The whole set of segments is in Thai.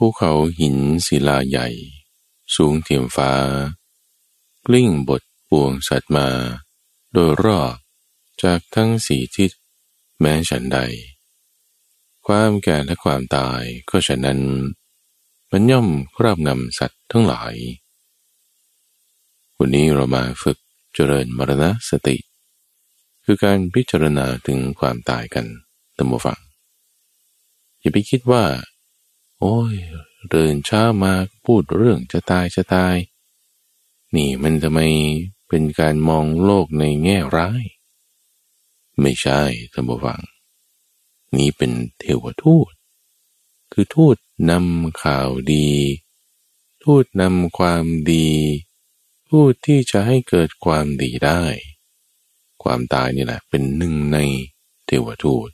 ภูเขาหินศิลาใหญ่ สูงเทียมฟ้า กลิ้งบทปวงสัตว์มา โดยรอบจากทั้งสีทิศแม้ฉันใด ความแก่และความตายก็ฉะนั้น มันย่อมครอบงำสัตว์ทั้งหลาย วันนี้เรามาฝึกเจริญมรณสติ คือการพิจารณาถึงความตายกันตัมฟัง อย่าไปคิดว่า โอ้ยเดินช้ามาพูดเรื่องจะตายจะตาย นี่มันทำไมเป็นการมองโลกในแง่ร้าย ไม่ใช่ท่านผู้ฟัง นี้เป็นเทวทูต คือทูตนำข่าวดี ทูตนำความดีทูตที่จะให้เกิดความดีได้ ความตายนี่แหละเป็นหนึ่งในเทวทูต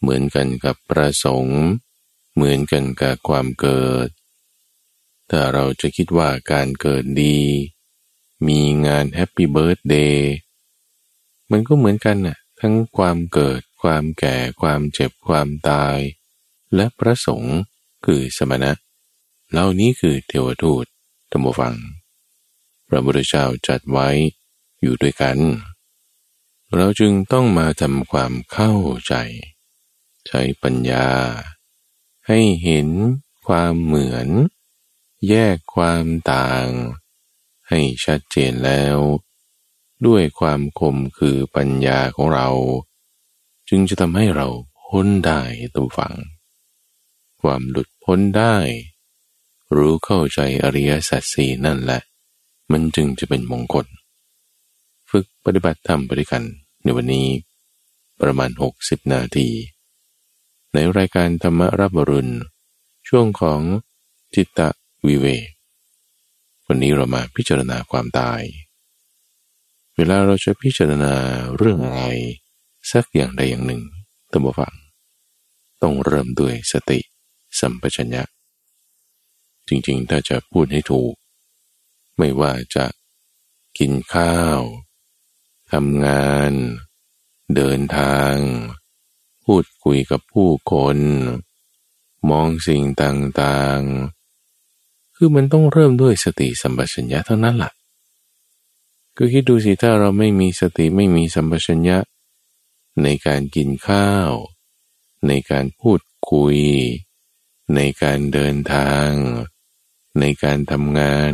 เหมือนกันกับพระสงฆ์ เหมือนกันกับความเกิด ถ้าเราจะคิดว่าการเกิดดี มีงาน Happy Birthday มันก็เหมือนกันน่ะทั้งความเกิดความแก่ ความเจ็บความตาย และพระสงฆ์คือสมณะเหล่านี้คือเทวทูตธรรมฟัง พระพุทธเจ้าจัดไว้อยู่ด้วยกัน เราจึงต้องมาทำความเข้าใจ ใช้ปัญญา ให้เห็นความเหมือน แยกความต่าง ให้ชัดเจนแล้ว ด้วยความคมคือปัญญาของเรา จึงจะทำให้เราพ้นได้ตัวฝัง ความหลุดพ้นได้ รู้เข้าใจอริยสัจสีนั่นแหละ มันจึงจะเป็นมงคล ฝึกปฏิบัติธรรมปฏิกัน ในวันนี้ประมาณ 60 นาที ในรายการธรรมรับรุณ ช่วงของจิตตะวิเววันนี้เรามาพิจารณาความตาย เวลาเราจะพิจารณาเรื่องอะไร สักอย่างใดอย่างหนึ่งตั้งฟัง ต้องเริ่มด้วยสติสัมปชัญญะ จริงๆ ถ้าจะพูดให้ถูก ไม่ว่าจะกินข้าวทำงาน เดินทาง พูดคุยกับผู้คน มองสิ่งต่างๆ คือมันต้องเริ่มด้วยสติสัมปชัญญะเท่านั้นละ่ะก็คิดดูสิถ้าเราไม่มีสติไม่มีสัมปชัญญะ ในการกินข้าว ในการพูดคุย ในการเดินทาง ในการทำงาน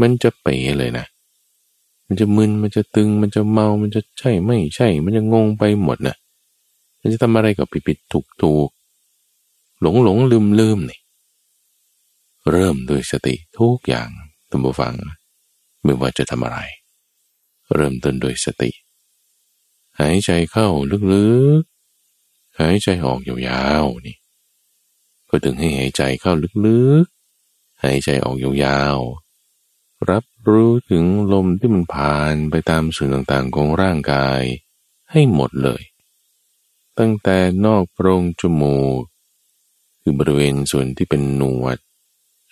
มันจะเป๋เลยนะมันจะมึน มันจะตึง มันจะเมา มันจะใช่ไม่ใช่ มันจะงงไปหมดนะ มันจะทำอะไรกับผิดผิดถูกถูกหลงหลงลืมลืมนี่เริ่มด้วยสติทุกอย่างตัมบูฟัง ไม่ว่าจะทำอะไร เริ่มต้นโดยสติ หายใจเข้าลึกๆ หายใจออกยาวๆ นี่ก็ถึงให้หายใจเข้าลึกๆ หายใจออกยาวๆ รับรู้ถึงลมที่มันผ่านไปตามส่วนต่างๆของร่างกายให้หมดเลย ตั้งแต่นอกโพรงจมูก คือบริเวณส่วนที่เป็นหนวด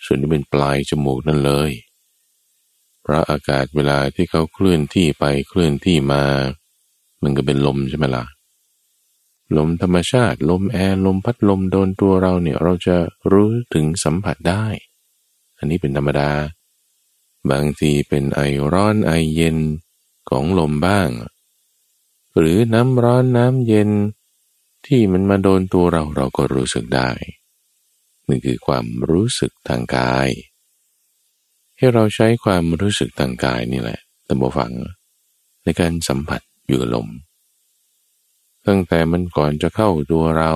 ส่วนที่เป็นปลายจมูกนั่นเลยเพราะอากาศเวลาที่เขาเคลื่อนที่ไปเคลื่อนที่มา มันก็เป็นลมใช่ไหมละ่ะ ลมธรรมชาติ ลมแอร์ลมพัดลมโดนตัวเราเนี่ยเราจะรู้ถึงสัมผัสได้ อันนี้เป็นธรรมดา บางทีเป็นไอร้อนไอเย็นของลมบ้าง หรือน้ำร้อนน้ำเย็น ที่มันมาโดนตัวเราเราก็รู้สึกได้นี่คือความรู้สึกทางกาย ให้เราใช้ความรู้สึกทางกายนี่แหละตั้งบฟัง ในการสัมผัสอยู่กับลม ตั้งแต่มันก่อนจะเข้าตัวเรา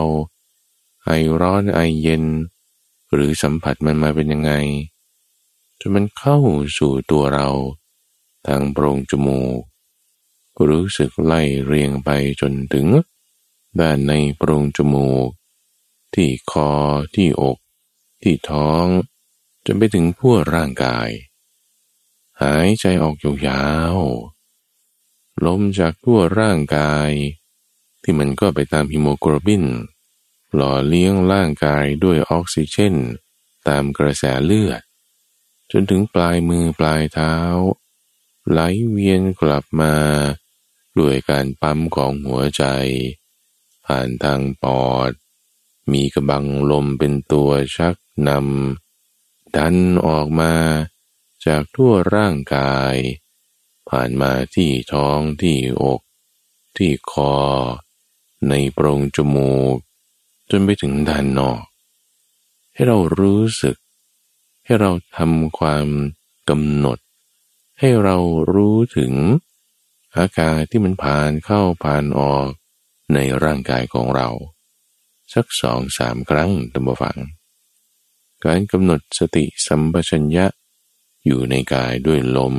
ไอร้อนไอเย็น หรือสัมผัสมันมาเป็นยังไงจนมันเข้าสู่ตัวเรา ทางโพรงจมูก รู้สึกไล่เรียงไปจนถึง ด้านในโพรงจมูก ที่คอที่อก ที่ท้อง จนไปถึงพัวร่างกาย หายใจออกยาวๆลมจากทั่วร่างกาย ที่มันก็ไปตามฮิโมโกลบิน หล่อเลี้ยงร่างกายด้วยออกซิเจน ตามกระแสเลือด จนถึงปลายมือปลายเท้า ไหลเวียนกลับมา ด้วยการปั๊มของหัวใจ ผ่านทางปอด มีกระบังลมเป็นตัวชักนำดันออกมาจากทั่วร่างกาย ผ่านมาที่ท้องที่อก ที่คอ ในโปรงจมูก จนไปถึงด้านนอก ให้เรารู้สึก ให้เราทำความกำหนด ให้เรารู้ถึงอากาศที่มันผ่านเข้าผ่านออก ในร่างกายของเรา สักสองสามครั้งตัมฟัง การกำหนดสติสัมปชัญญะอยู่ในกายด้วยลม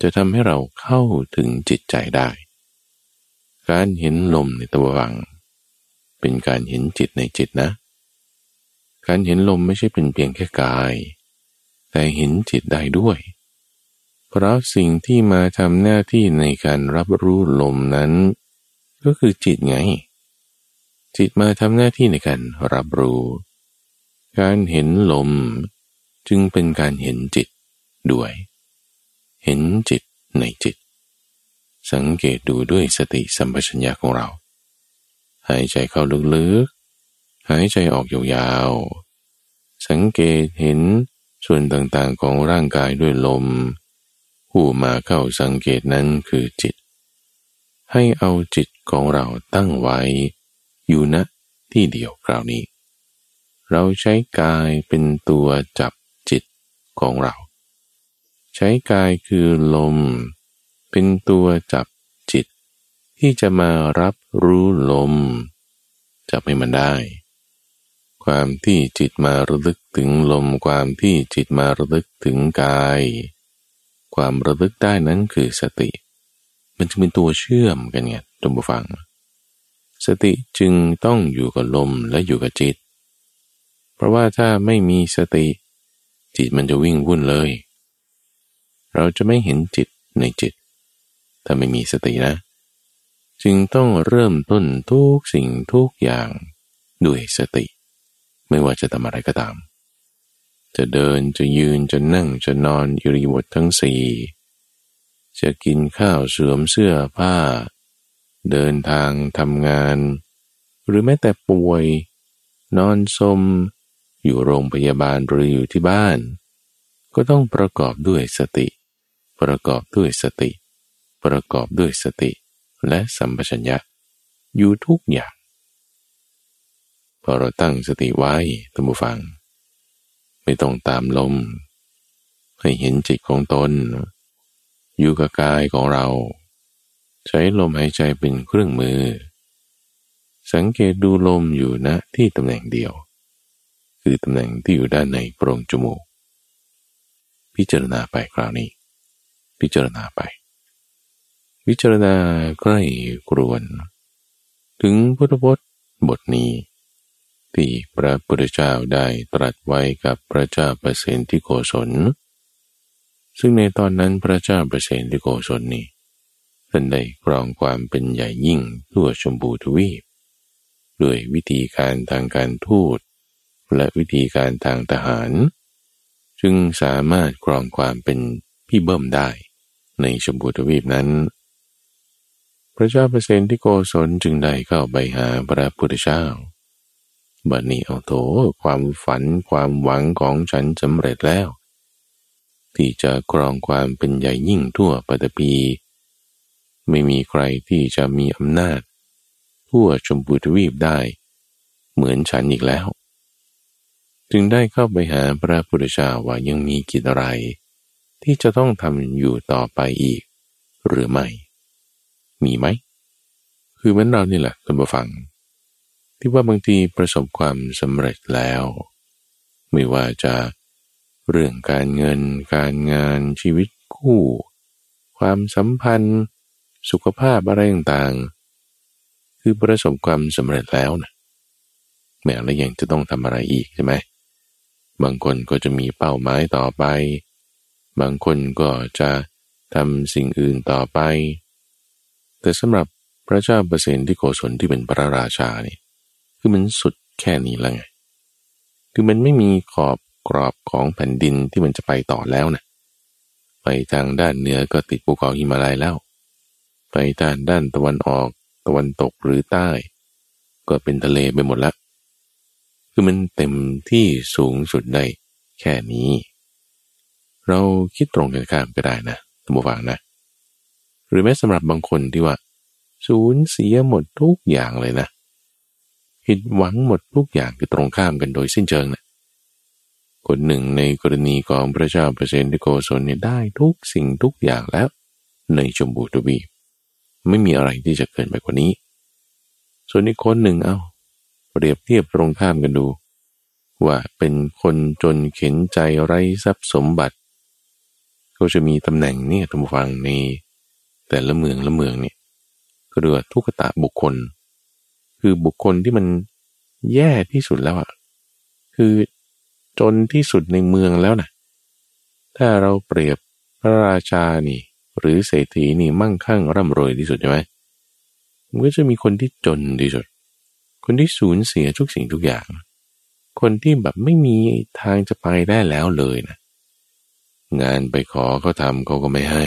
จะทำให้เราเข้าถึงจิตใจได้ การเห็นลมในตัววัง เป็นการเห็นจิตในจิตนะ การเห็นลมไม่ใช่เป็นเพียงแค่กาย แต่เห็นจิตได้ด้วยเพราะสิ่งที่มาทำหน้าที่ในการรับรู้ลมนั้น ก็คือจิตไง จิตมาทำหน้าที่ในการรับรู้ การเห็นลมจึงเป็นการเห็นจิตด้วย เห็นจิตในจิต สังเกตดูด้วยสติสัมปชัญญะของเรา หายใจเข้าลึกๆ หายใจออกยาวๆ สังเกตเห็นส่วนต่างๆของร่างกายด้วยลม ผู้มาเข้าสังเกตนั้นคือจิต ให้เอาจิต ของเราตั้งไว้อยู่ณที่เดียวคราวนี้ เราใช้กายเป็นตัวจับจิตของเรา ใช้กายคือลม เป็นตัวจับจิต ที่จะมารับรู้ลม จับให้มันได้ ความที่จิตมาระลึกถึงลม ความที่จิตมาระลึกถึงกาย ความระลึกได้นั้นคือสติ มันจะเป็นตัวเชื่อมกันไงทุฟัง สติจึงต้องอยู่กับลมและอยู่กับจิต เพราะว่าถ้าไม่มีสติ จิตมันจะวิ่งวุ่นเลย เราจะไม่เห็นจิตในจิต ถ้าไม่มีสตินะ จึงต้องเริ่มต้นทุกสิ่งทุกอย่างด้วยสติ ไม่ว่าจะทำอะไรก็ตาม จะเดินจะยืนจะนั่งจะนอนอิริบททั้งสี่ จะกินข้าวเสื่อมเสื้อผ้า เดินทางทำงาน หรือแม้แต่ป่วย นอนสมอยู่โรงพยาบาลหรืออยู่ที่บ้าน ก็ต้องประกอบด้วยสติ ประกอบด้วยสติ ประกอบด้วยสติและสัมปชัญญะอยู่ทุกอย่างพอเราตั้งสติไว้ตัมบูฟัง ไม่ต้องตามลม ให้เห็นจิตของตน อยู่กับกายของเรา ใช้ลมหายใจเป็นเครื่องมือ สังเกตดูลมอยู่ณที่ตำแหน่งเดียว คือตำแหน่งที่อยู่ด้านในโพรงจมูก พิจารณาไปคราวนี้ พิจารณาไป พิจารณาใกล้กรวน ถึงพุทธพจน์บทนี้ที่พระพุทธเจ้าได้ตรัสไว้กับพระเจ้าเปรตที่โกศล ซึ่งในตอนนั้นพระเจ้าเปรตที่โกศลนี้ท่านได้ครองความเป็นใหญ่ยิ่งทั่วชมพูทวีป ด้วยวิธีการทางการทูต และวิธีการทางทหาร จึงสามารถครองความเป็นพี่เบิ่มได้ในชมพูทวีปนั้น พระเจ้าเปรตที่โกศลจึงได้เข้าไปหาพระพุทธเจ้าบัดนี้เอาโถความฝันความหวังของฉันสำเร็จแล้ว ที่จะครองความเป็นใหญ่ยิ่งทั่วปัตภีไม่มีใครที่จะมีอำนาจ ทั่วชมพูทวีปได้ เหมือนฉันอีกแล้ว จึงได้เข้าไปหาพระพุทธเจ้าว่ายังมีกิจอะไร ที่จะต้องทำอยู่ต่อไปอีก หรือไม่ มีไหม คือเหมือนเรานี่แหละคุณผู้ฟัง ที่ว่าบางทีประสบความสำเร็จแล้ว ไม่ว่าจะเเรื่องการเงิน การงานชีวิตคู่ ความสัมพันธ์ สุขภาพอะไรต่างๆ คือประสบความสำเร็จแล้วนะแม้แล้วยังจะต้องทำอะไรอีกใช่ไหมบางคนก็จะมีเป้าหมายต่อไป บางคนก็จะทำสิ่งอื่นต่อไป แต่สำหรับพระเจ้าเปรตที่โกศลที่เป็นพระราชานี่คือมันสุดแค่นี้ล้วไง คือมันไม่มีขอบ กรอบของแผ่นดินที่มันจะไปต่อแล้วนะไปทางด้านเหนือก็ติดภูเขาหิมาลัยแล้ว ไปทางด้านตะวันออก ตะวันตกหรือใต้ ก็เป็นทะเลไปหมดละ คือมันเต็มที่สูงสุดได้แค่นี้ เราคิดตรงกันข้ามก็ได้นะท่านผู้ฟังนะ หรือแม้สำหรับบางคนที่ว่า สูญเสียหมดทุกอย่างเลยนะผิดหวังหมดทุกอย่างคือตรงข้ามกันโดยสิ้นเชิงนะ คนหนึ่งในกรณีของพระเจ้าเปรตที่โกศลเนี่ยได้ทุกสิ่งทุกอย่างแล้ว ในชมบูทวีไม่มีอะไรที่จะเกินไปกว่านี้ ส่วนอีกคนหนึ่งเอาเปรียบเทียบตรงข้ามกันดู ว่าเป็นคนจนเข็นใจไร้ทรัพย์สมบัติเขาจะมีตำแหน่งเนี่ยท่านผู้ฟังในแต่ละเมืองละเมืองเนี่ยก็เรียกว่าทุกตะบุคคล คือบุคคลที่มันแย่ที่สุดแล้วอะคือ จนที่สุดในเมืองแล้วนะถ้าเราเปรียบพระราชานี่ หรือเศรษฐีนี่มั่งคั่งร่ำรวยที่สุดใช่ไหมมันก็จะมีคนที่จนที่สุด คนที่สูญเสียทุกสิ่งทุกอย่าง คนที่แบบไม่มีทางจะไปได้แล้วเลยนะ งานไปขอเขาทำเขาก็ไม่ให้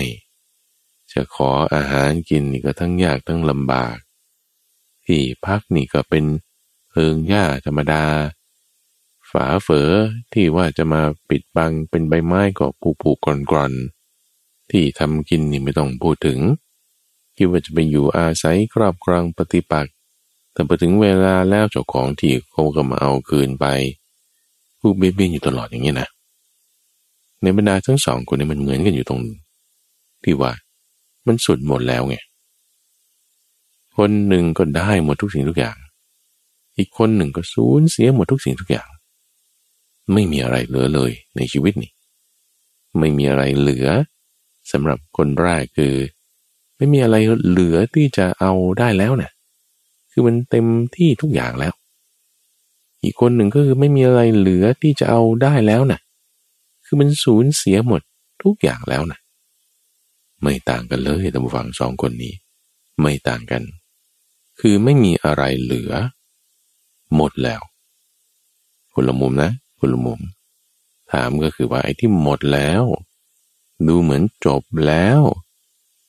จะขออาหารกินนี่ก็ทั้งยากทั้งลำบาก ที่พักนี่ก็เป็นเพิงหญ้าธรรมดา ฝาเฝอที่ว่าจะมาปิดบังเป็นใบไม้ก็ผูผูกรอนๆที่ทำกินนี่ไม่ต้องพูดถึงคิดว่าจะไปอยู่อาศัยครอบครองปฏิปักษ์แต่พอถึงเวลาแล้วเจ้าของที่เขาก็มาเอาคืนไปผู้เบี้ยนอยู่ตลอดอย่างนี้นะ ในบรรดาทั้งสองคนนี้มันเหมือนกันอยู่ตรง ที่ว่า มันสุดหมดแล้วไงคนหนึ่งก็ได้หมดทุกสิ่งทุกอย่าง อีกคนหนึ่งก็สูญเสียหมดทุกสิ่งทุกอย่าง ไม่มีอะไรเหลือเลยในชีวิตนี่ ไม่มีอะไรเหลือสำหรับคนแรกคือ ไม่มีอะไรเหลือที่จะเอาได้แล้วนะ่ะ คือมันเต็มที่ทุกอย่างแล้ว อีกคนหนึ่งก็คือไม่มีอะไรเหลือที่จะเอาได้แล้วนะ่ะ คือมันสูญเสียหมดทุกอย่างแล้วนะ่ะ ไม่ต่างกันเลยท่านผู้ฟังสองคนนี้ ไม่ต่างกัน คือไม่มีอะไรเหลือ หมดแล้วคนละมุมนะ คุณลุงมุมถามก็คือว่าไอ้ที่หมดแล้ว ดูเหมือนจบแล้ว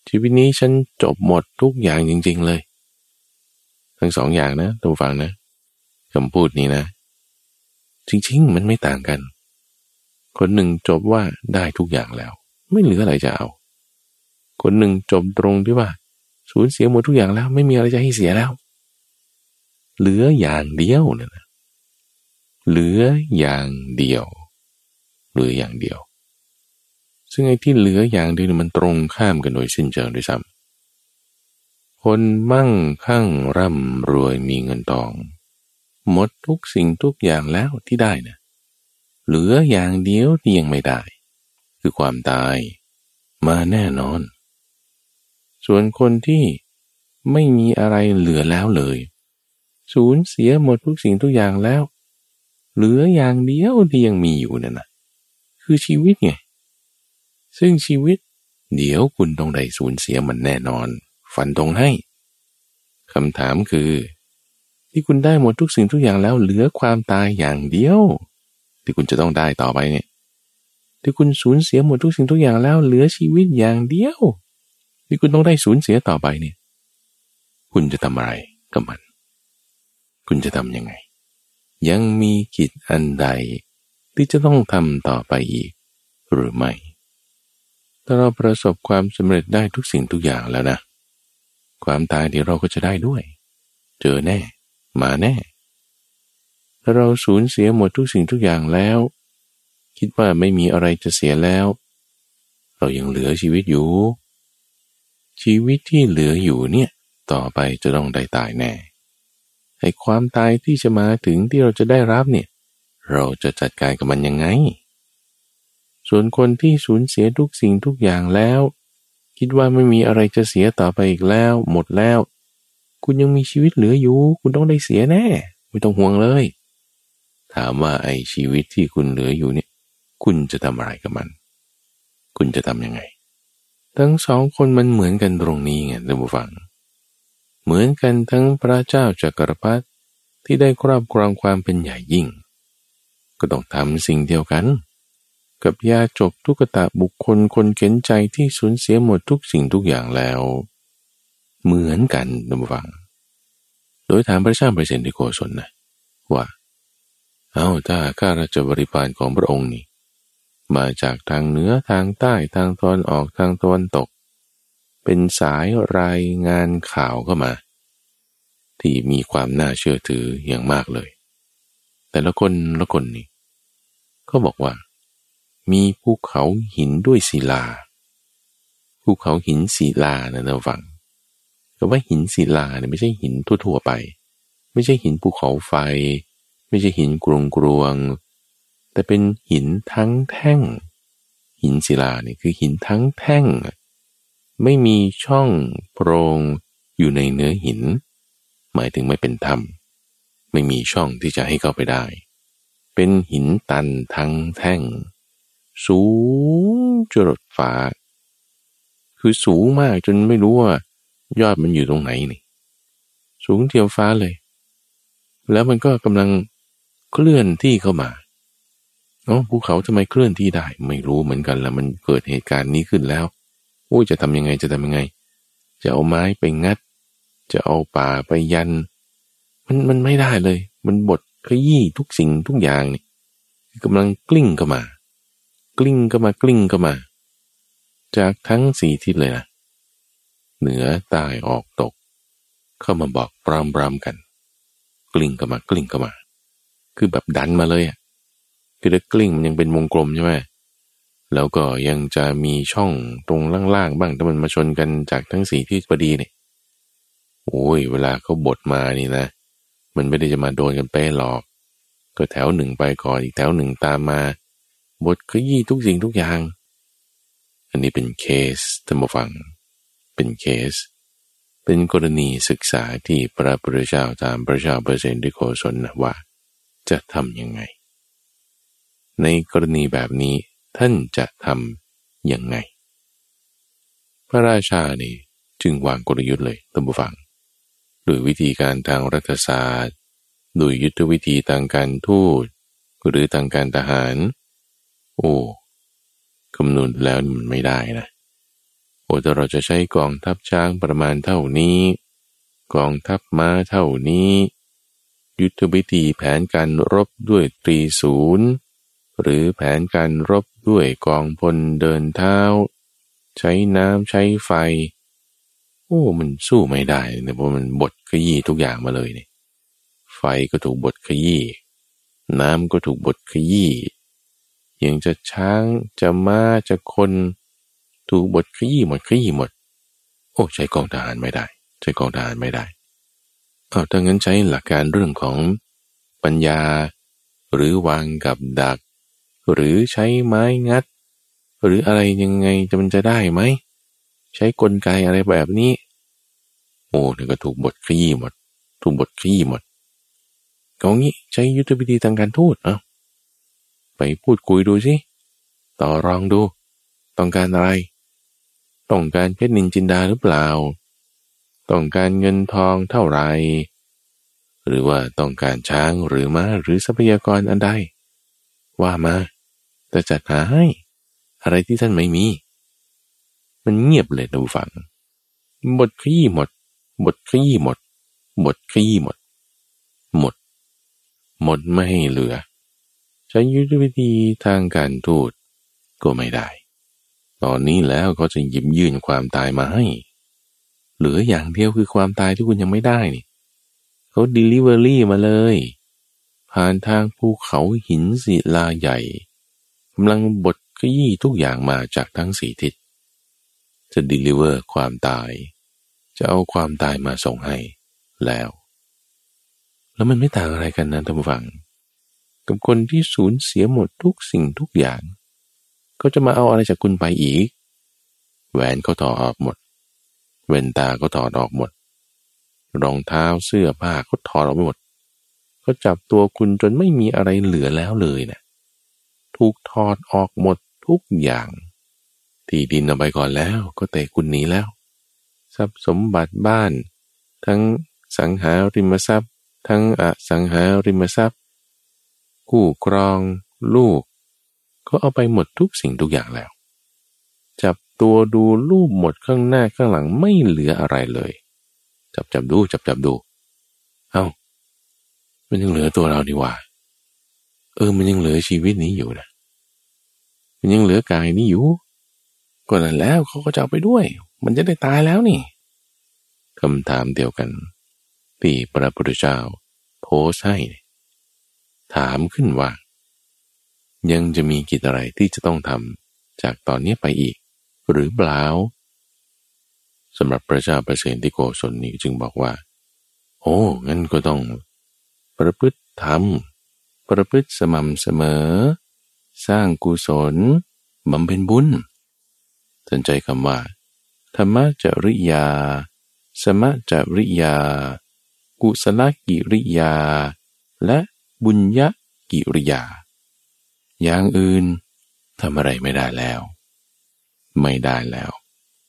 ชีวิตนี้ฉันจบหมดทุกอย่างจริง ๆเลย ทั้งสองอย่างนะตัวฟังนะคำพูดนี้นะ จริง ๆ มันไม่ต่างกัน คนหนึ่งจบว่าได้ทุกอย่างแล้ว ไม่เหลืออะไรจะเอา คนหนึ่งจบตรงที่ว่าสูญเสียหมดทุกอย่างแล้ว ไม่มีอะไรจะให้เสียแล้ว เหลืออย่างเดียวนะ เหลืออย่างเดียว เหลืออย่างเดียว ซึ่งไอ้ที่เหลืออย่างเดียวมันตรงข้ามกันโดยสิ้นเชิงด้วยซ้ำคนมั่งคั่งร่ำรวยมีเงินทอง หมดทุกสิ่งทุกอย่างแล้วที่ได้นะเหลืออย่างเดียวที่ยังไม่ได้ คือความตายมาแน่นอน ส่วนคนที่ไม่มีอะไรเหลือแล้วเลย สูญเสียหมดทุกสิ่งทุกอย่างแล้ว เหลืออย่างเดียวที่ยังมีอยู่นั่นนะคือชีวิตไง ซึ่งชีวิต เดี๋ยวคุณต้องได้สูญเสียมันแน่นอน ฟันตรงให้คำถามคือ ที่คุณได้หมดทุกสิ่งทุกอย่างแล้วเหลือความตายอย่างเดียว ที่คุณจะต้องได้ต่อไปเนี่ยที่คุณสูญเสียหมดทุกสิ่งทุกอย่างแล้วเหลือชีวิตอย่างเดียว ที่คุณต้องได้สูญเสียต่อไปเนี่ย คุณจะทำอะไรกับมัน คุณจะทำยังไง ยังมีกิจอันใด ที่จะต้องทำต่อไปอีก หรือไม่ ถ้าเราประสบความสำเร็จได้ทุกสิ่งทุกอย่างแล้วนะ ความตายเดี๋ยวเราก็จะได้ด้วย เจอแน่ มาแน่ ถ้าเราสูญเสียหมดทุกสิ่งทุกอย่างแล้ว คิดว่าไม่มีอะไรจะเสียแล้ว เรายังเหลือชีวิตอยู่ ชีวิตที่เหลืออยู่เนี่ย ต่อไปจะต้องได้ตายแน่ ไอ้ความตายที่จะมาถึงที่เราจะได้รับเนี่ยเราจะจัดการกับมันยังไง ส่วนคนที่สูญเสียทุกสิ่งทุกอย่างแล้ว คิดว่าไม่มีอะไรจะเสียต่อไปอีกแล้ว หมดแล้ว คุณยังมีชีวิตเหลืออยู่ คุณต้องได้เสียแน่ ไม่ต้องห่วงเลย ถามว่าไอ้ชีวิตที่คุณเหลืออยู่เนี่ย คุณจะทำอะไรกับมัน คุณจะทำยังไง ทั้งสองคนมันเหมือนกันตรงนี้ไงท่านผู้ฟัง เหมือนกันทั้งพระเจ้าจักรพรรดิที่ได้ครอบครองความเป็นใหญ่ยิ่ง ก็ต้องทำสิ่งเดียวกัน กับยาจกทุกตะบุคคลคนเข็นใจที่สูญเสียหมดทุกสิ่งทุกอย่างแล้ว เหมือนกันนะฟัง โดยถามพระเจ้าเปรตที่โกศลนะว่าเอาถ้าข้าราชบริพารของพระองค์นี่ มาจากทางเหนือทางใต้ทางตอนออกทางตะวันตก เป็นสายรายงานข่าวเข้ามา ที่มีความน่าเชื่อถืออย่างมากเลย แต่ละคนละคนนี่เขาบอกว่า มีภูเขาหินด้วยศิลาภูเขาหินศิลานะเราฟังแต่ว่าหินศิลาเนี่ยไม่ใช่หินทั่วๆไป ไม่ใช่หินภูเขาไฟ ไม่ใช่หินกรุงกรวง แต่เป็นหินทั้งแท่ง หินศิลาเนี่ยคือหินทั้งแท่ง ไม่มีช่องโพรงอยู่ในเนื้อหิน หมายถึงไม่เป็นถ้ำไม่มีช่องที่จะให้เข้าไปได้ เป็นหินตันทั้งแท่ง สูงจรดฟ้า คือสูงมากจนไม่รู้ว่า ยอดมันอยู่ตรงไหนนี่ สูงเทียมฟ้าเลย แล้วมันก็กำลังเคลื่อนที่เข้ามาอ๋อภูเขาทำไมเคลื่อนที่ได้ ไม่รู้เหมือนกันแล้วมันเกิดเหตุการณ์นี้ขึ้นแล้ว อ้จะทำยังไงจะทำยังไง จะเอาไม้ไปงัด จะเอาป่าไปยัน มันมันไม่ได้เลย มันบดขยี้ทุกสิ่งทุกอย่างนี่กำลังกลิ้งเข้ามา กลิ้งเข้ามากลิ้งเข้ามา จากทั้งสี่ทิศเลยนะเหนือใต้ออกตก เข้ามาบอกปรามปรามกัน กลิ้งก็มากลิ้งก็มา คือแบบดันมาเลยอะคือถ้ากลิ้งมันยังเป็นวงกลมใช่ไหม แล้วก็ยังจะมีช่องตรงล่างๆ บ้างถ้ามันมาชนกันจากทั้งสี่ที่พอดีเนี่ยโอ้ยเวลาเขาบดมานี่นะ มันไม่ได้จะมาโดนกันเป๊ะหรอก ก็แถวหนึ่งไปก่อนอีกแถวหนึ่งตามมาบดขยี้ทุกสิ่งทุกอย่าง อันนี้เป็นเคสธรรมฟัง เป็นเคส เป็นกรณีศึกษาที่พระพุทธเจ้าตามพระเจ้าเปอร์เซนติโกศลนะว่า จะทำยังไง ในกรณีแบบนี้ ท่านจะทำยังไง พระราชานี่จึงวางกลยุทธ์เลยตัมบูฟังโดยวิธีการทางรัฐศาสตร์ โดยยุทธวิธีทางการทูต หรือทางการทหาร โอ้คำนวณแล้วมันไม่ได้นะ โอ้แต่เราจะใช้กองทัพช้างประมาณเท่านี้ กองทัพม้าเท่านี้ ยุทธวิธีแผนการรบด้วยตรีศูนย์ หรือแผนการรบด้วยกองพลเดินเท้า ใช้น้ำใช้ไฟ โอ้มันสู้ไม่ได้เนี่ยเพราะมันบดขยี้ทุกอย่างมาเลยเนี่ยไฟก็ถูกบดขยี้น้ำก็ถูกบดขยี้ย่างจะช้างจะม้าจะคน ถูกบทขยี้หมดขยี้หมด โอ้ใช้กองทหารไม่ได้ ใช้กองทหารไม่ได้เอาถ้างั้นใช้หลักการเรื่องของปัญญา หรือวางกับดัก หรือใช้ไม้งัด หรืออะไรยังไงจะมันจะได้ไหม ใช้กลไกอะไรแบบนี้ โอ้นี่ก็ถูกบทขยี้หมด ถูกบทขยี้หมดก็งี้ใช้ยุทธวิธีทางการทูตเอาไปพูดคุยดูสิ ต่อรองดู ต้องการอะไร ต้องการเพชรนินจินดาหรือเปล่า ต้องการเงินทองเท่าไหร่ หรือว่าต้องการช้างหรือม้าหรือทรัพยากรอันใดว่ามา จะจัดหาให้ อะไรที่ท่านไม่มี มันเงียบเลยนะฟัง บทขยี้หมด บทขยี้หมด บทขยี้หมด หมด หมดไม่ให้เหลือ ใช้ยุทธวิธีทางการทูตก็ไม่ได้ ตอนนี้แล้วเขาจะหยิบยื่นความตายมาให้ เหลืออย่างเดียวคือความตายที่คุณยังไม่ได้นี่เขาดลิเวอรี่มาเลย ผ่านทางภูเขาหินศิลาใหญ่ กำลังบดขยี้ทุกอย่างมาจากทั้งสี่ทิศ จะ deliver ความตาย จะเอาความตายมาส่งให้แล้ว แล้วมันไม่ต่างอะไรกันนะท่านผู้ฟัง กับคนที่สูญเสียหมดทุกสิ่งทุกอย่างเขาจะมาเอาอะไรจากคุณไปอีก แหวนก็ถอดออกหมด เวนตาก็ถอดออกหมด รองเท้าเสื้อผ้าก็ถอดออกหมดเขาจับตัวคุณจนไม่มีอะไรเหลือแล้วเลยนะ ถูกถอดออกหมดทุกอย่าง ที่ดินเอาไปก่อนแล้วก็เตะคุณหนีแล้ว ทรัพย์สมบัติบ้าน ทั้งสังหาริมทรัพย์ ทั้งอสังหาริมทรัพย์คู่ครองลูก ก็เอาไปหมดทุกสิ่งทุกอย่างแล้ว จับตัวดูรูปหมดข้างหน้าข้างหลังไม่เหลืออะไรเลย จับจับดูจับจับดู เอา้ามันยังเหลือตัวเราดีว่า เออ มันยังเหลือชีวิตนี้อยู่นะมันยังเหลือกายนี้อยู่ก็นั่นแล้วเขาก็จะเอาไปด้วย มันจะได้ตายแล้วนี่คำถามเดียวกันที่พระพุทธเจ้าโพสให้ถามขึ้นว่า ยังจะมีกิจอะไรที่จะต้องทำจากตอนนี้ไปอีก หรือเปล่าสำหรับพระเจ้าประเสนที่โกศลนี้จึงบอกว่า โอ้งั้นก็ต้อง ประพฤติธรรม ประพฤติสม่ำเสมอ สร้างกุศลบำเพ็ญบุญสนใจคำว่า ธรรมจริยา สมจริยา กุศลกิริยา และบุญญกิริยา อย่างอื่นทำอะไรไม่ได้แล้ว ไม่ได้แล้ว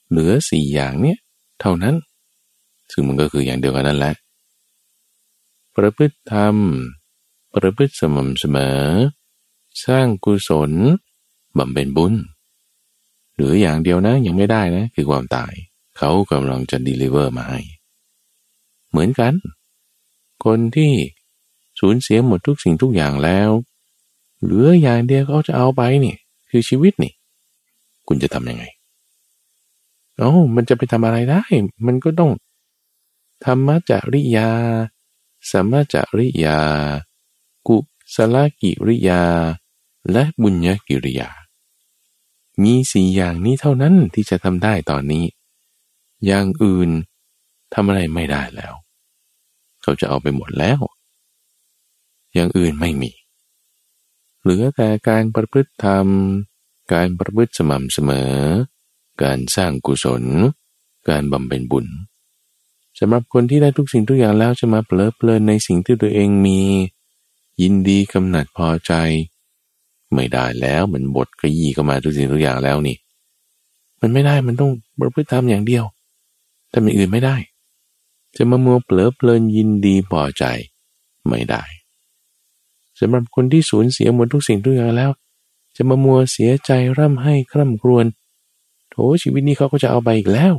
เหลือสี่อย่างเนี้ยเท่านั้น ซึ่งมันก็คืออย่างเดียวกันนั่นแหละ ประพฤติธรรม ประพฤติสม่ำเสมอ สร้างกุศลบำเพ็ญบุญ หรืออย่างเดียวนะยังไม่ได้นะ คือความตาย เขากำลังจะดลิเวอร์มาให้ เหมือนกัน คนที่สูญเสียหมดทุกสิ่งทุกอย่างแล้ว เหลืออย่างเดียวเขาจะเอาไปนี่ คือชีวิตนี่ คุณจะทำยังไงเอ้ามันจะไปทำอะไรได้ มันก็ต้องธรรมจริยา สัมจริยา กุสลกิริยา และบุญญกิริยา มีสี่อย่างนี้เท่านั้นที่จะทำได้ตอนนี้ อย่างอื่นทำอะไรไม่ได้แล้ว เขาจะเอาไปหมดแล้ว อย่างอื่นไม่มี เหลือแต่การประพฤติธรรม การประพฤติสม่ำเสมอ การสร้างกุศล การบำเพ็ญบุญสำหรับคนที่ได้ทุกสิ่งทุกอย่างแล้วจะมาเปลิดเพลินในสิ่งที่ตัวเองมี ยินดีกำหนัดพอใจ ไม่ได้แล้วมันบทกระยี่ก็มาทุกสิ่งทุกอย่างแล้วนี่ มันไม่ได้มันต้องประพฤติธรรมอย่างเดียวแต่ไม่อื่นไม่ได้ จะมามัวเปลือเพลินยินดีพอใจไม่ได้สำหรับคนที่สูญเสียหมดทุกสิ่งทุกอย่างแล้ว จะมามัวเสียใจร่ำให้คร่ำครวญโถชีวิตนี้เขาก็จะเอาไปอีกแล้ว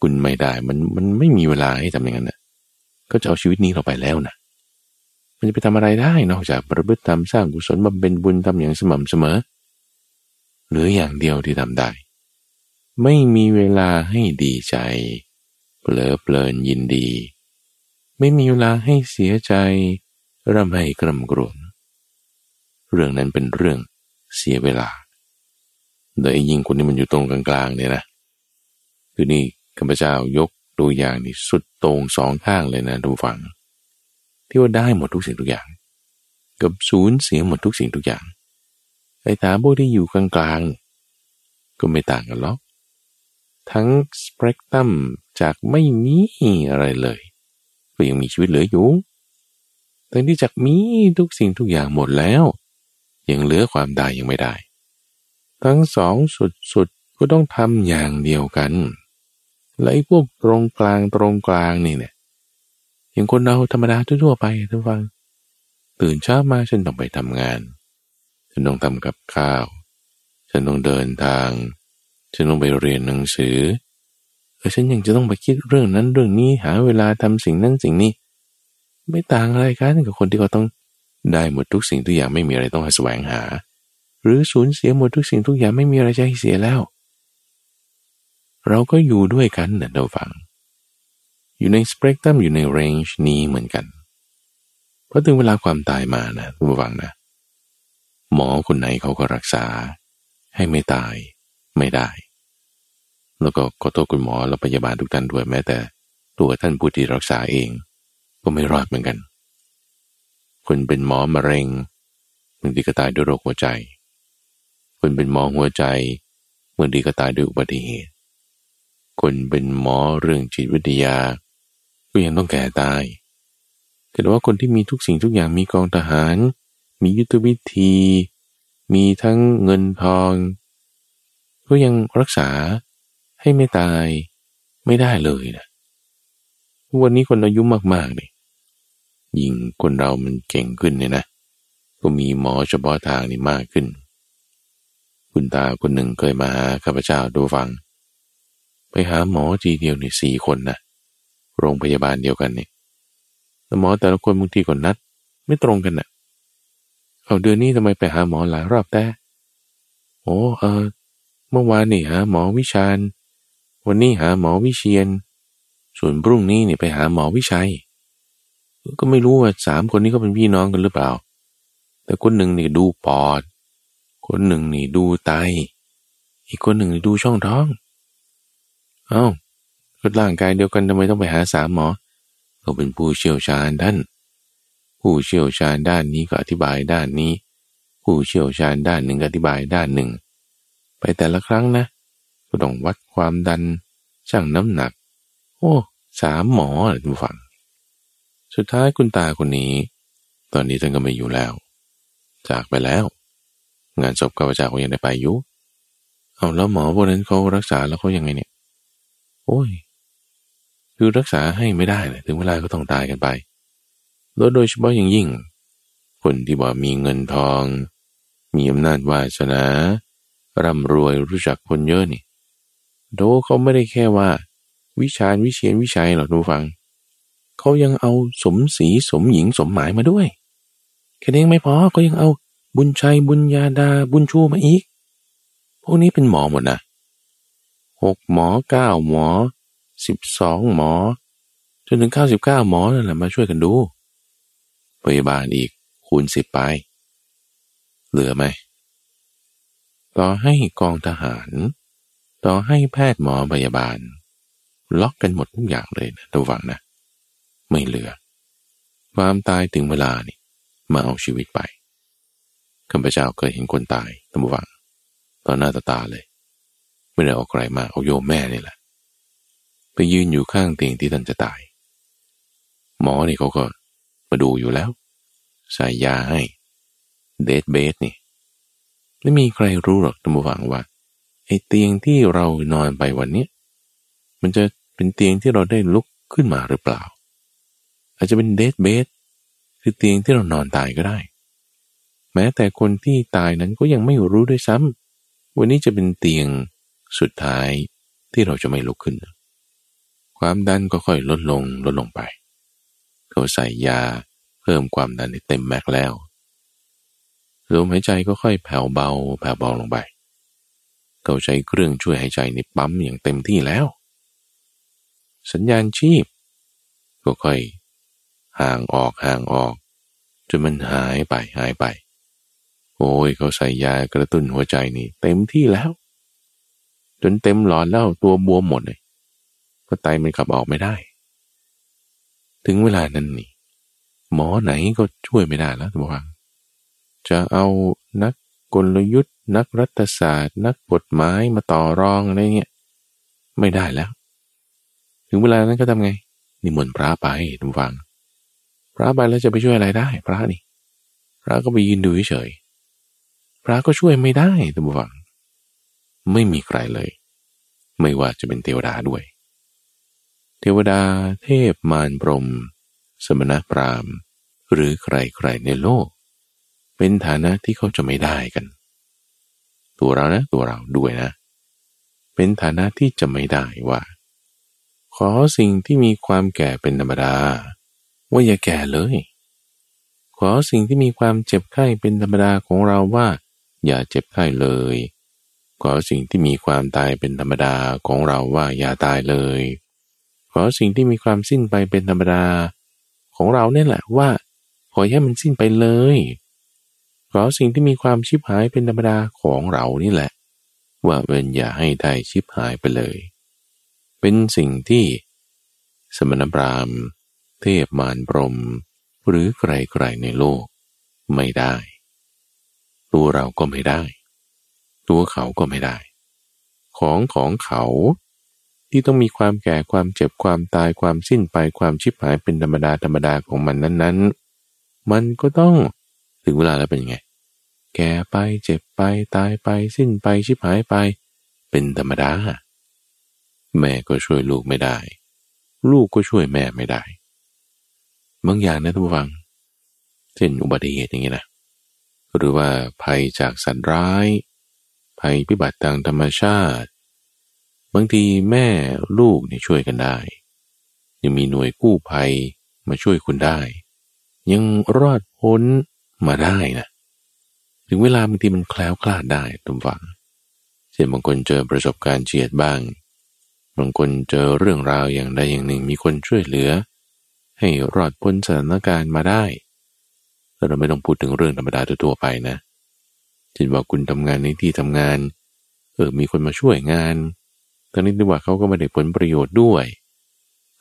คุณไม่ได้มันมันไม่มีเวลาให้ทำอย่างนั้นนะก็จะเอาชีวิตนี้เราไปแล้วนะ มันจะไปทำอะไรได้นอกจากประพฤติธรรมสร้างกุศลบำเพ็ญบุญทำอย่างสม่ำเสมอ หรืออย่างเดียวที่ทำได้ ไม่มีเวลาให้ดีใจเปลอเพลินยินดี ไม่มีเวลาให้เสียใจร่ำให้กรำกรวนเรื่องนั้นเป็นเรื่องเสียเวลา โดยยิ่งคนนี้มันอยู่ตรงกลางๆเนี่ยนะคือนี่ข้าพเจ้ายกตัวอย่างนี่สุดตรงสองข้างเลยนะทุกฝัง ที่ว่าได้หมดทุกสิ่งทุกอย่าง กับศูนย์เสียหมดทุกสิ่งทุกอย่างไอ้ถามพวกที่อยู่กลางๆ ก็ไม่ต่างกันหรอก ทั้งสเปกตรัมจากไม่มีอะไรเลย ก็ยังมีชีวิตเหลืออยู่แต่ที่จากมีทุกสิ่งทุกอย่างหมดแล้ว ยังเหลือความตายยังไม่ได้ ทั้งสองสุดๆ ก็ต้องทำอย่างเดียวกันและไอ้พวกตรงกลางตรงกลางนี่เนี่ย อย่างคนเราธรรมดาทั่วไปท่านฟัง ตื่นเช้ามาฉันต้องไปทำงาน ฉันต้องทำกับข้าว ฉันต้องเดินทาง ฉันต้องไปเรียนหนังสือเออฉันยังจะต้องไปคิดเรื่องนั้นเรื่องนี้หาเวลาทำสิ่งนั้นสิ่งนี้ ไม่ต่างอะไรกันกับคนที่เขาต้องได้หมดทุกสิ่งทุกอย่างไม่มีอะไรต้องหาแสวงหา หรือสูญเสียหมดทุกสิ่งทุกอย่างไม่มีอะไรจะให้เสียแล้ว เราก็อยู่ด้วยกันนะเราฟัง อยู่ในสเปกตรัมอยู่ในเรนจ์นี้เหมือนกันเพราะถึงเวลาความตายมานะทุกฝังนะ หมอคนไหนเขาก็รักษา ให้ไม่ตายไม่ได้ แล้วก็ขอโทษคุณหมอและพยาบาลทุกท่านด้วยแม้แต่ ตัวท่านผู้ที่รักษาเอง ก็ไม่รอดเหมือนกันคนเป็นหมอมะเร็งบางทีก็ตายด้วยโรคหัวใจ คนเป็นหมอหัวใจบางทีก็ตายด้วยอุบัติเหตุ คนเป็นหมอเรื่องจิตวิทยา ก็ยังต้องแก่ตาย แต่ว่าคนที่มีทุกสิ่งทุกอย่างมีกองทหาร มียุทธวิธี มีทั้งเงินทอง ก็ยังรักษาให้ไม่ตายไม่ได้เลยนะวันนี้คนอายุมากๆเนี่ยยิ่งคนเรามันเก่งขึ้นเนี่ยนะ ก็มีหมอเฉพาะทางนี่มากขึ้น คุณตาคนหนึ่งเคยมาหาข้าพเจ้าดูฟัง ไปหาหมอทีเดียวในสี่คนนะ โรงพยาบาลเดียวกันนี่หมอแต่ละคนบางทีก็นัด ไม่ตรงกันนะ่ะเอาเดือนนี้ทำไมไปหาหมอหลายรอบแต่โอ้เออเมื่อวานนี่หาหมอวิชาญ วันนี้หาหมอวิเชียน ส่วนพรุ่งนี้นี่ไปหาหมอวิชัย ก็ไม่รู้ว่าสามคนนี้ก็เป็นพี่น้องกันหรือเปล่า แต่คนหนึ่งนี่ดูปอด คนหนึ่งนี่ดูไต อีกคนหนึ่งนี่ดูช่องท้อง เอา้า ก็ร่างกายเดียวกันทำไมต้องไปหาสามหมอเขาเป็นผู้เชี่ยวชาญท่าน ผู้เชี่ยวชาญด้านนี้ก็อธิบายด้านนี้ ผู้เชี่ยวชาญด้านหนึ่งอธิบายด้านหนึ่ง ไปแต่ละครั้งนะก็ต้องวัดความดันชั่งน้ำหนัก โอ้สามหมอทุกฝัง สุดท้ายคุณตาคนนี้ ตอนนี้ท่านก็ไม่อยู่แล้ว จากไปแล้ว งานศพกับจากเขายังได้ไปอยู่เอาแล้วหมอพวกนั้นเขารักษาแล้วเขายังไงเนี่ย โอ้ย คือรักษาให้ไม่ได้เลยถึงเวลาก็ต้องตายกันไปโดยโดยเฉพาะอย่างยิ่ง คนที่บอกมีเงินทอง มีอำนาจวาสนา ร่ำรวยรู้จักคนเยอะนี่โดเขาไม่ได้แค่ว่า วิชาญวิเชียนวิชัยหรอกทุกฟัง เขายังเอาสมศรีสมหญิงสมหมายมาด้วยแค่นี้ไม่พอเขายังเอาบุญชัยบุญญาดาบุญชูมาอีก พวกนี้เป็นหมอหมดนะหกหมอเก้าหมอ สิบสองหมอ จนถึงเก้าสิบเก้าหมอนั่นแหละมาช่วยกันดูพยาบาลอีกคูณสิบไป เหลือไหม ต่อให้กองทหาร ต่อให้แพทย์หมอพยาบาล ล็อกกันหมดทุกอย่างเลยนะระวังนะ ไม่เหลือ ความตายถึงเวลานี่ มาเอาชีวิตไปข้าพเจ้าเคยเห็นคนตายตั้งวัง ตอนหน้าตาตาเลย ไม่ได้เอาใครมาเอาโยมแม่นี่แหละ ไปยืนอยู่ข้างเตียงที่ท่านจะตาย หมอนี่เขาก็มาดูอยู่แล้ว ใส่ยาให้ เดทเบสนี่ไม่มีใครรู้หรอกตั้งวังว่าไอ้เตียงที่เรานอนไปวันนี้มันจะเป็นเตียงที่เราได้ลุกขึ้นมาหรือเปล่า อาจจะเป็นเดทเบสคือเตียงที่เรานอนตายก็ได้ แม้แต่คนที่ตายนั้นก็ยังไม่รู้ด้วยซ้ำวันนี้จะเป็นเตียงสุดท้ายที่เราจะไม่ลุกขึ้น ความดันก็ค่อยลดลงลดลงไป เขาใส่ยาเพิ่มความดันให้เต็มแม็กแล้วลมหายใจก็ค่อยแผ่วเบาแผ่วเบาลงไป เขาใช้เครื่องช่วยหายใจในปั๊มอย่างเต็มที่แล้ว สัญญาณชีพ ก็ค่อยห่างออกห่างออกจนมันหายไปหายไป โอ้ยเขาใส่ยากระตุ้นหัวใจนี่ เต็มที่แล้ว จนเต็มหลอดแล้วตัวบวมหมดเลย เพราะไตมันขับออกไม่ได้ ถึงเวลานั้นนี่ หมอไหนก็ช่วยไม่ได้แล้วทุกคนจะเอานักกลยุทธ์ นักรัฐศาสตร์ นักกฎหมายมาต่อรองอะไรเงี้ยไม่ได้แล้ว ถึงเวลานั้นก็ทำไง นิมนต์พระไปทุกฟัง พระไปแล้วจะไปช่วยอะไรได้ พระนี่ พระก็ไปยืนดูเฉยพระก็ช่วยไม่ได้ทุกฟัง ไม่มีใครเลย ไม่ว่าจะเป็นเทวดาด้วย เทวดาเทพมารพรม สมณพราหมณ์ หรือใครๆในโลก เป็นฐานะที่เขาจะไม่ได้กัน ตัวเรานะตัวเราด้วยนะ เป็นฐานะที่จะไม่ได้ว่า ขอสิ่งที่มีความแก่เป็นธรรมดา ว่าอย่าแก่เลย ขอสิ่งที่มีความเจ็บไข้เป็นธรรมดาของเราว่า อย่าเจ็บไข้เลยขอสิ่งที่มีความตายเป็นธรรมดาของเราว่าอย่าตายเลย ขอสิ่งที่มีความสิ้นไปเป็นธรรมดา ของเราเนี่ยแหละว่า ขอให้มันสิ้นไปเลย ขอสิ่งที่มีความชิบหายเป็นธรรมดาของเรานี่แหละ ว่าเป็นอย่าให้ได้ชิบหายไปเลย เป็นสิ่งที่สมณพราหมณ์ เทพมารพรม หรือใครๆในโลก ไม่ได้ ตัวเราก็ไม่ได้ ตัวเขาก็ไม่ได้ ของของเขา ที่ต้องมีความแก่ความเจ็บความตายความสิ้นไปความชิบหายเป็นธรรมดาธรรมดาของมันนั้นๆ มันก็ต้องถึงเวลาแล้วเป็นไง แก่ไปเจ็บไปตายไปสิ้นไปชิบหายไป เป็นธรรมดา แม่ก็ช่วยลูกไม่ได้ ลูกก็ช่วยแม่ไม่ได้บางอย่างนะทุกฝังเช่นอุบัติเหตุอย่างนี้นะหรือว่าภัยจากสัตว์ร้าย ภัยพิบัติทางธรรมชาติ บางทีแม่ลูกเนี่ยช่วยกันได้ ยังมีหน่วยกู้ภัยมาช่วยคุณได้ ยังรอดพ้นมาได้นะถึงเวลาบางทีมันแคล้วคลาดได้ทุกฝังเช่นบางคนเจอประสบการณ์เฉียดบ้าง บางคนเจอเรื่องราวอย่างใดอย่างหนึ่งมีคนช่วยเหลือ ให้รอดพ้นสถานการณ์มาได้ แต่เราไม่ต้องพูดถึงเรื่องธรรมดาทั่วไปนะเช่นว่าคุณทำงานในที่ทำงาน เออมีคนมาช่วยงาน ตอนนี้ดีว่าเขาก็ไม่ได้ผลประโยชน์ด้วย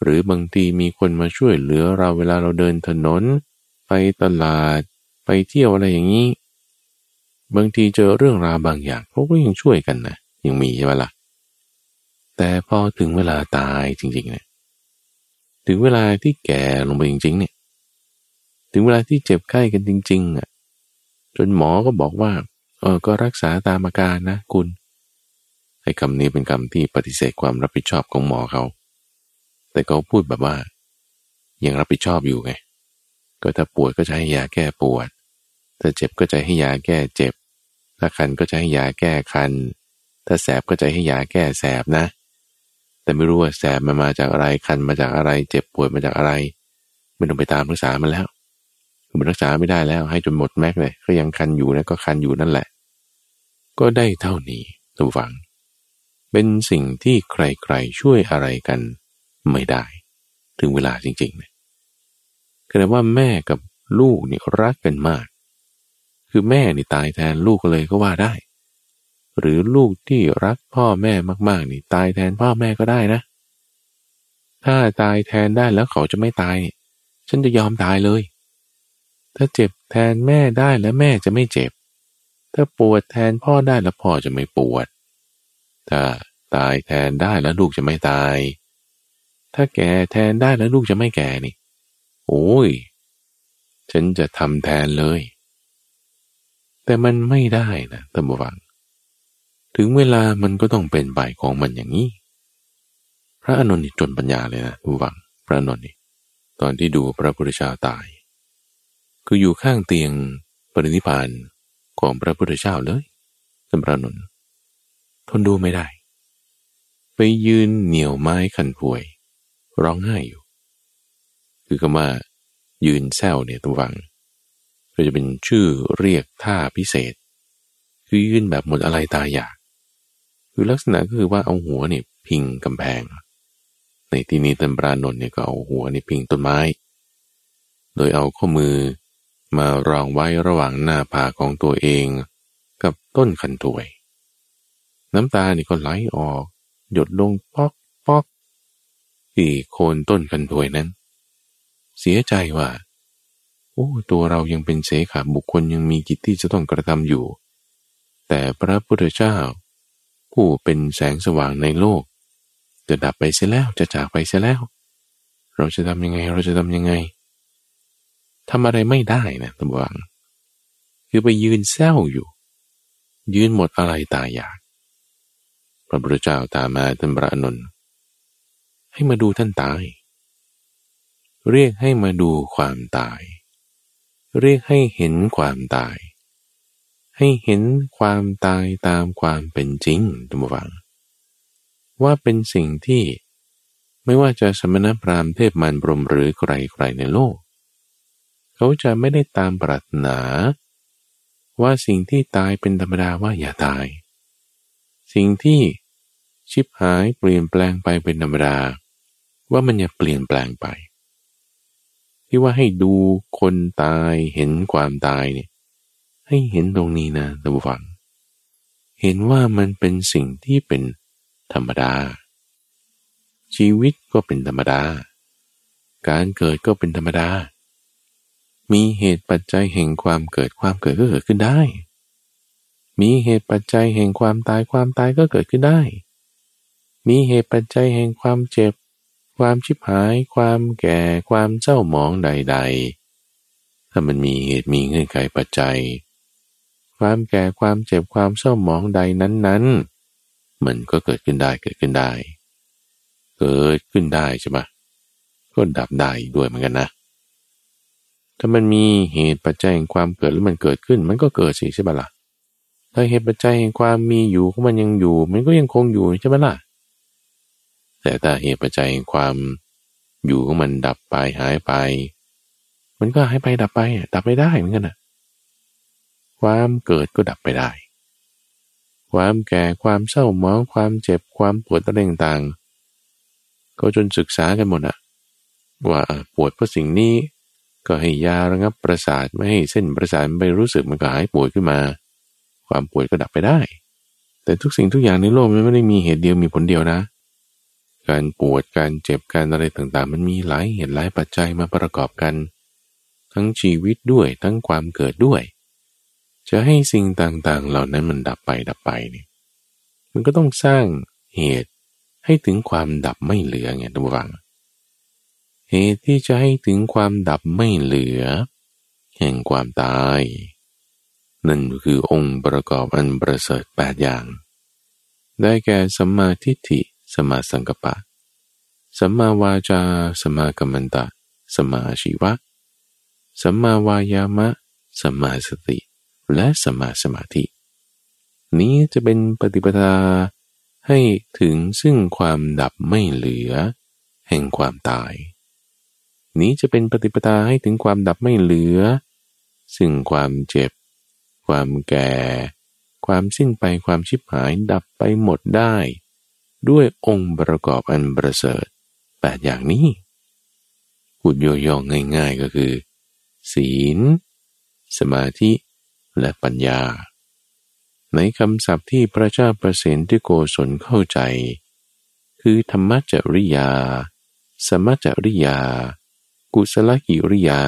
หรือบางทีมีคนมาช่วยเหลือเราเวลาเราเดินถนน ไปตลาด ไปเที่ยวอะไรอย่างนี้ บางทีเจอเรื่องราวบางอย่างเขาก็ยังช่วยกันนะยังมีใช่ไหมละ่ะแต่พอถึงเวลาตายจริงๆเนี่ยถึงเวลาที่แก่ลงไปจริง ๆ เนี่ย ถึงเวลาที่เจ็บไข้กันจริง ๆ อะ จนหมอก็บอกว่า เออก็รักษาตามอาการนะคุณ ไอ้คำนี้เป็นคำที่ปฏิเสธความรับผิดชอบของหมอเขา แต่เขาพูดแบบว่า ยังรับผิดชอบอยู่ไง ก็ถ้าปวดก็จะให้ยาแก้ปวด ถ้าเจ็บก็จะให้ยาแก้เจ็บ ถ้าคันก็จะให้ยาแก้คัน ถ้าแสบก็จะให้ยาแก้แสบนะ แต่ไม่รู้ว่าแสบมันมาจากอะไร คันมาจากอะไร เจ็บปวดมาจากอะไร ไม่ต้องไปตามรักษามันแล้วมันรักษาไม่ได้แล้ว ให้จนหมดแม็กเลย ก็ยังคันอยู่นะก็คันอยู่นั่นแหละ ก็ได้เท่านี้ทุกฝัง เป็นสิ่งที่ใครๆช่วยอะไรกันไม่ได้ ถึงเวลาจริงๆเนี่ยคือว่าแม่กับลูกนี่รักกันมาก คือแม่นี่ตายแทนลูกเลยก็ว่าได้ หรือลูกที่รักพ่อแม่มากๆนี่ตายแทนพ่อแม่ก็ได้นะ ถ้าตายแทนได้แล้วเขาจะไม่ตายฉันจะยอมตายเลย ถ้าเจ็บแทนแม่ได้แล้วแม่จะไม่เจ็บ ถ้าปวดแทนพ่อได้แล้วพ่อจะไม่ปวด ถ้าตายแทนได้แล้วลูกจะไม่ตาย ถ้าแก่แทนได้แล้วลูกจะไม่แก่นี่ โอ้ย ฉันจะทำแทนเลย แต่มันไม่ได้นะท่านผู้ฟังถึงเวลามันก็ต้องเป็นใบของมันอย่างนี้ พระอนุนนี่จนปัญญาเลยนะผู้ฟัง พระอนุนนี่ตอนที่ดูพระพุทธเจ้าตาย คืออยู่ข้างเตียงปรินิพานของพระพุทธเจ้าเลยท่านพระอนุน นดูไม่ได้ ไปยืนเหนียวไม้ขันป่วย ร้องไห้อยู่ คือคำว่า ยืนแซวเนี่ยตัววังก็จะเป็นชื่อเรียกท่าพิเศษ คือยืนแบบหมดอะไรตายอยาก คือลักษณะก็คือว่าเอาหัวเนี่ยพิงกำแพง ในที่นี้ตันปรานนท์เนี่ยก็เอาหัวเนี่ยพิงต้นไม้ โดยเอาข้อมือมารองไว้ระหว่างหน้าผากของตัวเอง กับต้นขันถวย น้ำตานี่ก็ไหลออก หยดลงปอกปอกที่โคนต้นขันถวยนั้น เสียใจว่า โอ้ตัวเรายังเป็นเสขาบุคคลยังมีกิจที่จะต้องกระทำอยู่ แต่พระพุทธเจ้า ผู้เป็นแสงสว่างในโลก จะดับไปเสียแล้วจะจากไปเสียแล้ว เราจะทำยังไงเราจะทำยังไงทำอะไรไม่ได้นะตำวังคือไปยืนเศร้าอยู่ ยืนหมดอะไรตายอยาก ระพุทธเจ้าตามมาท่านพระอนุนให้มาดูท่านตาย เรียกให้มาดูความตาย เรียกให้เห็นความตาย ให้เห็นความตายตามความเป็นจริงทุกฝัง ว่าเป็นสิ่งที่ไม่ว่าจะสมณพราหมณ์เทพมันบรมหรือใครๆในโลก เขาจะไม่ได้ตามปรารถนา ว่าสิ่งที่ตายเป็นธรรมดาว่าอย่าตาย สิ่งที่ ชิบหายเปลี่ยนแปลงไปเป็นธรรมดา ว่ามันอย่าเปลี่ยนแปลงไป ที่ว่าให้ดูคนตายเห็นความตายเนี่ยให้เห็นตรงนี้นะท่านผู้ฟัง เห็นว่ามันเป็นสิ่งที่เป็นธรรมดา ชีวิตก็เป็นธรรมดา การเกิดก็เป็นธรรมดา มีเหตุปัจจัยแห่งความเกิดความเกิดก็เกิดขึ้นได้มีเหตุปัจจัยแห่งความตายความตายก็เกิดขึ้นได้ มีเหตุปัจจัยแห่งความเจ็บ ความชิบหาย ความแก่ ความเจ้าหมองใด ๆ ถ้ามันมีเหตุมีเงื่อนไขปัจจัย ความแก่ความเจ็บความเศร้าหมองใดนั้นๆ มันก็เกิดขึ้นได้เกิดขึ้นได้ เกิดขึ้นได้ใช่ไหมก็ดับได้ด้วยเหมือนกันนะ ถ้ามันมีเหตุปัจจัยแห่งความเกิดแล้วมันเกิดขึ้น มันก็เกิดสิใช่ไหมล่ะถ้าเหตุปัจจัยแห่งความมีอยู่ของมันยังอยู่ มันก็ยังคงอยู่ใช่ไหมล่ะ แต่ถ้าเหตุปัจจัยความอยู่ของมันดับไปหายไป มันก็หายไปดับไปดับไม่ได้เหมือนกันนะความเกิดก็ดับไปได้ ความแก่ความเศร้าหมองความเจ็บความปวดอะไรต่างๆก็จนศึกษากันหมดอะว่าปวดเพราะสิ่งนี้ก็ให้ยาระงับประสาทไม่ให้เส้นประสาทไปรู้สึกมันก็หายปวดขึ้นมา ความปวดก็ดับไปได้ แต่ทุกสิ่งทุกอย่างในโลกมันไม่ได้มีเหตุเดียวมีผลเดียวนะ การปวดการเจ็บการอะไรต่างๆ มันมีหลายเหตุหลายปัจจัยมาประกอบกัน ทั้งชีวิตด้วยทั้งความเกิดด้วย จะให้สิ่งต่างๆ เหล่านั้นมันดับไปดับไปนี่มันก็ต้องสร้างเหตุให้ถึงความดับไม่เหลือไงทุกฝังเหตุที่จะให้ถึงความดับไม่เหลือ แห่งความตาย นั่นคือองค์ประกอบอันประเสริฐแปดอย่าง ได้แก่สัมมาทิฏฐิ สมาสังกปะ สัมมาวาจา สมากัมมันตะ สมาชีวะ สัมมาวายามะ สมาสติ และสมาสมาธิ นี้จะเป็นปฏิปทาให้ถึงซึ่งความดับไม่เหลือ แห่งความตาย นี้จะเป็นปฏิปทาให้ถึงความดับไม่เหลือ ซึ่งความเจ็บ ความแก่ ความสิ้นไปความชิบหายดับไปหมดได้ ด้วยองค์ประกอบอันประเสริฐแปดอย่างนี้พูดย่อๆง่าย ๆก็คือ ศีล สมาธิ และปัญญา ในคำศัพท์ที่พระเจ้าประสิทธิโกศลเข้าใจ คือธรรมจริยา สมจริยา กุศลกิริยา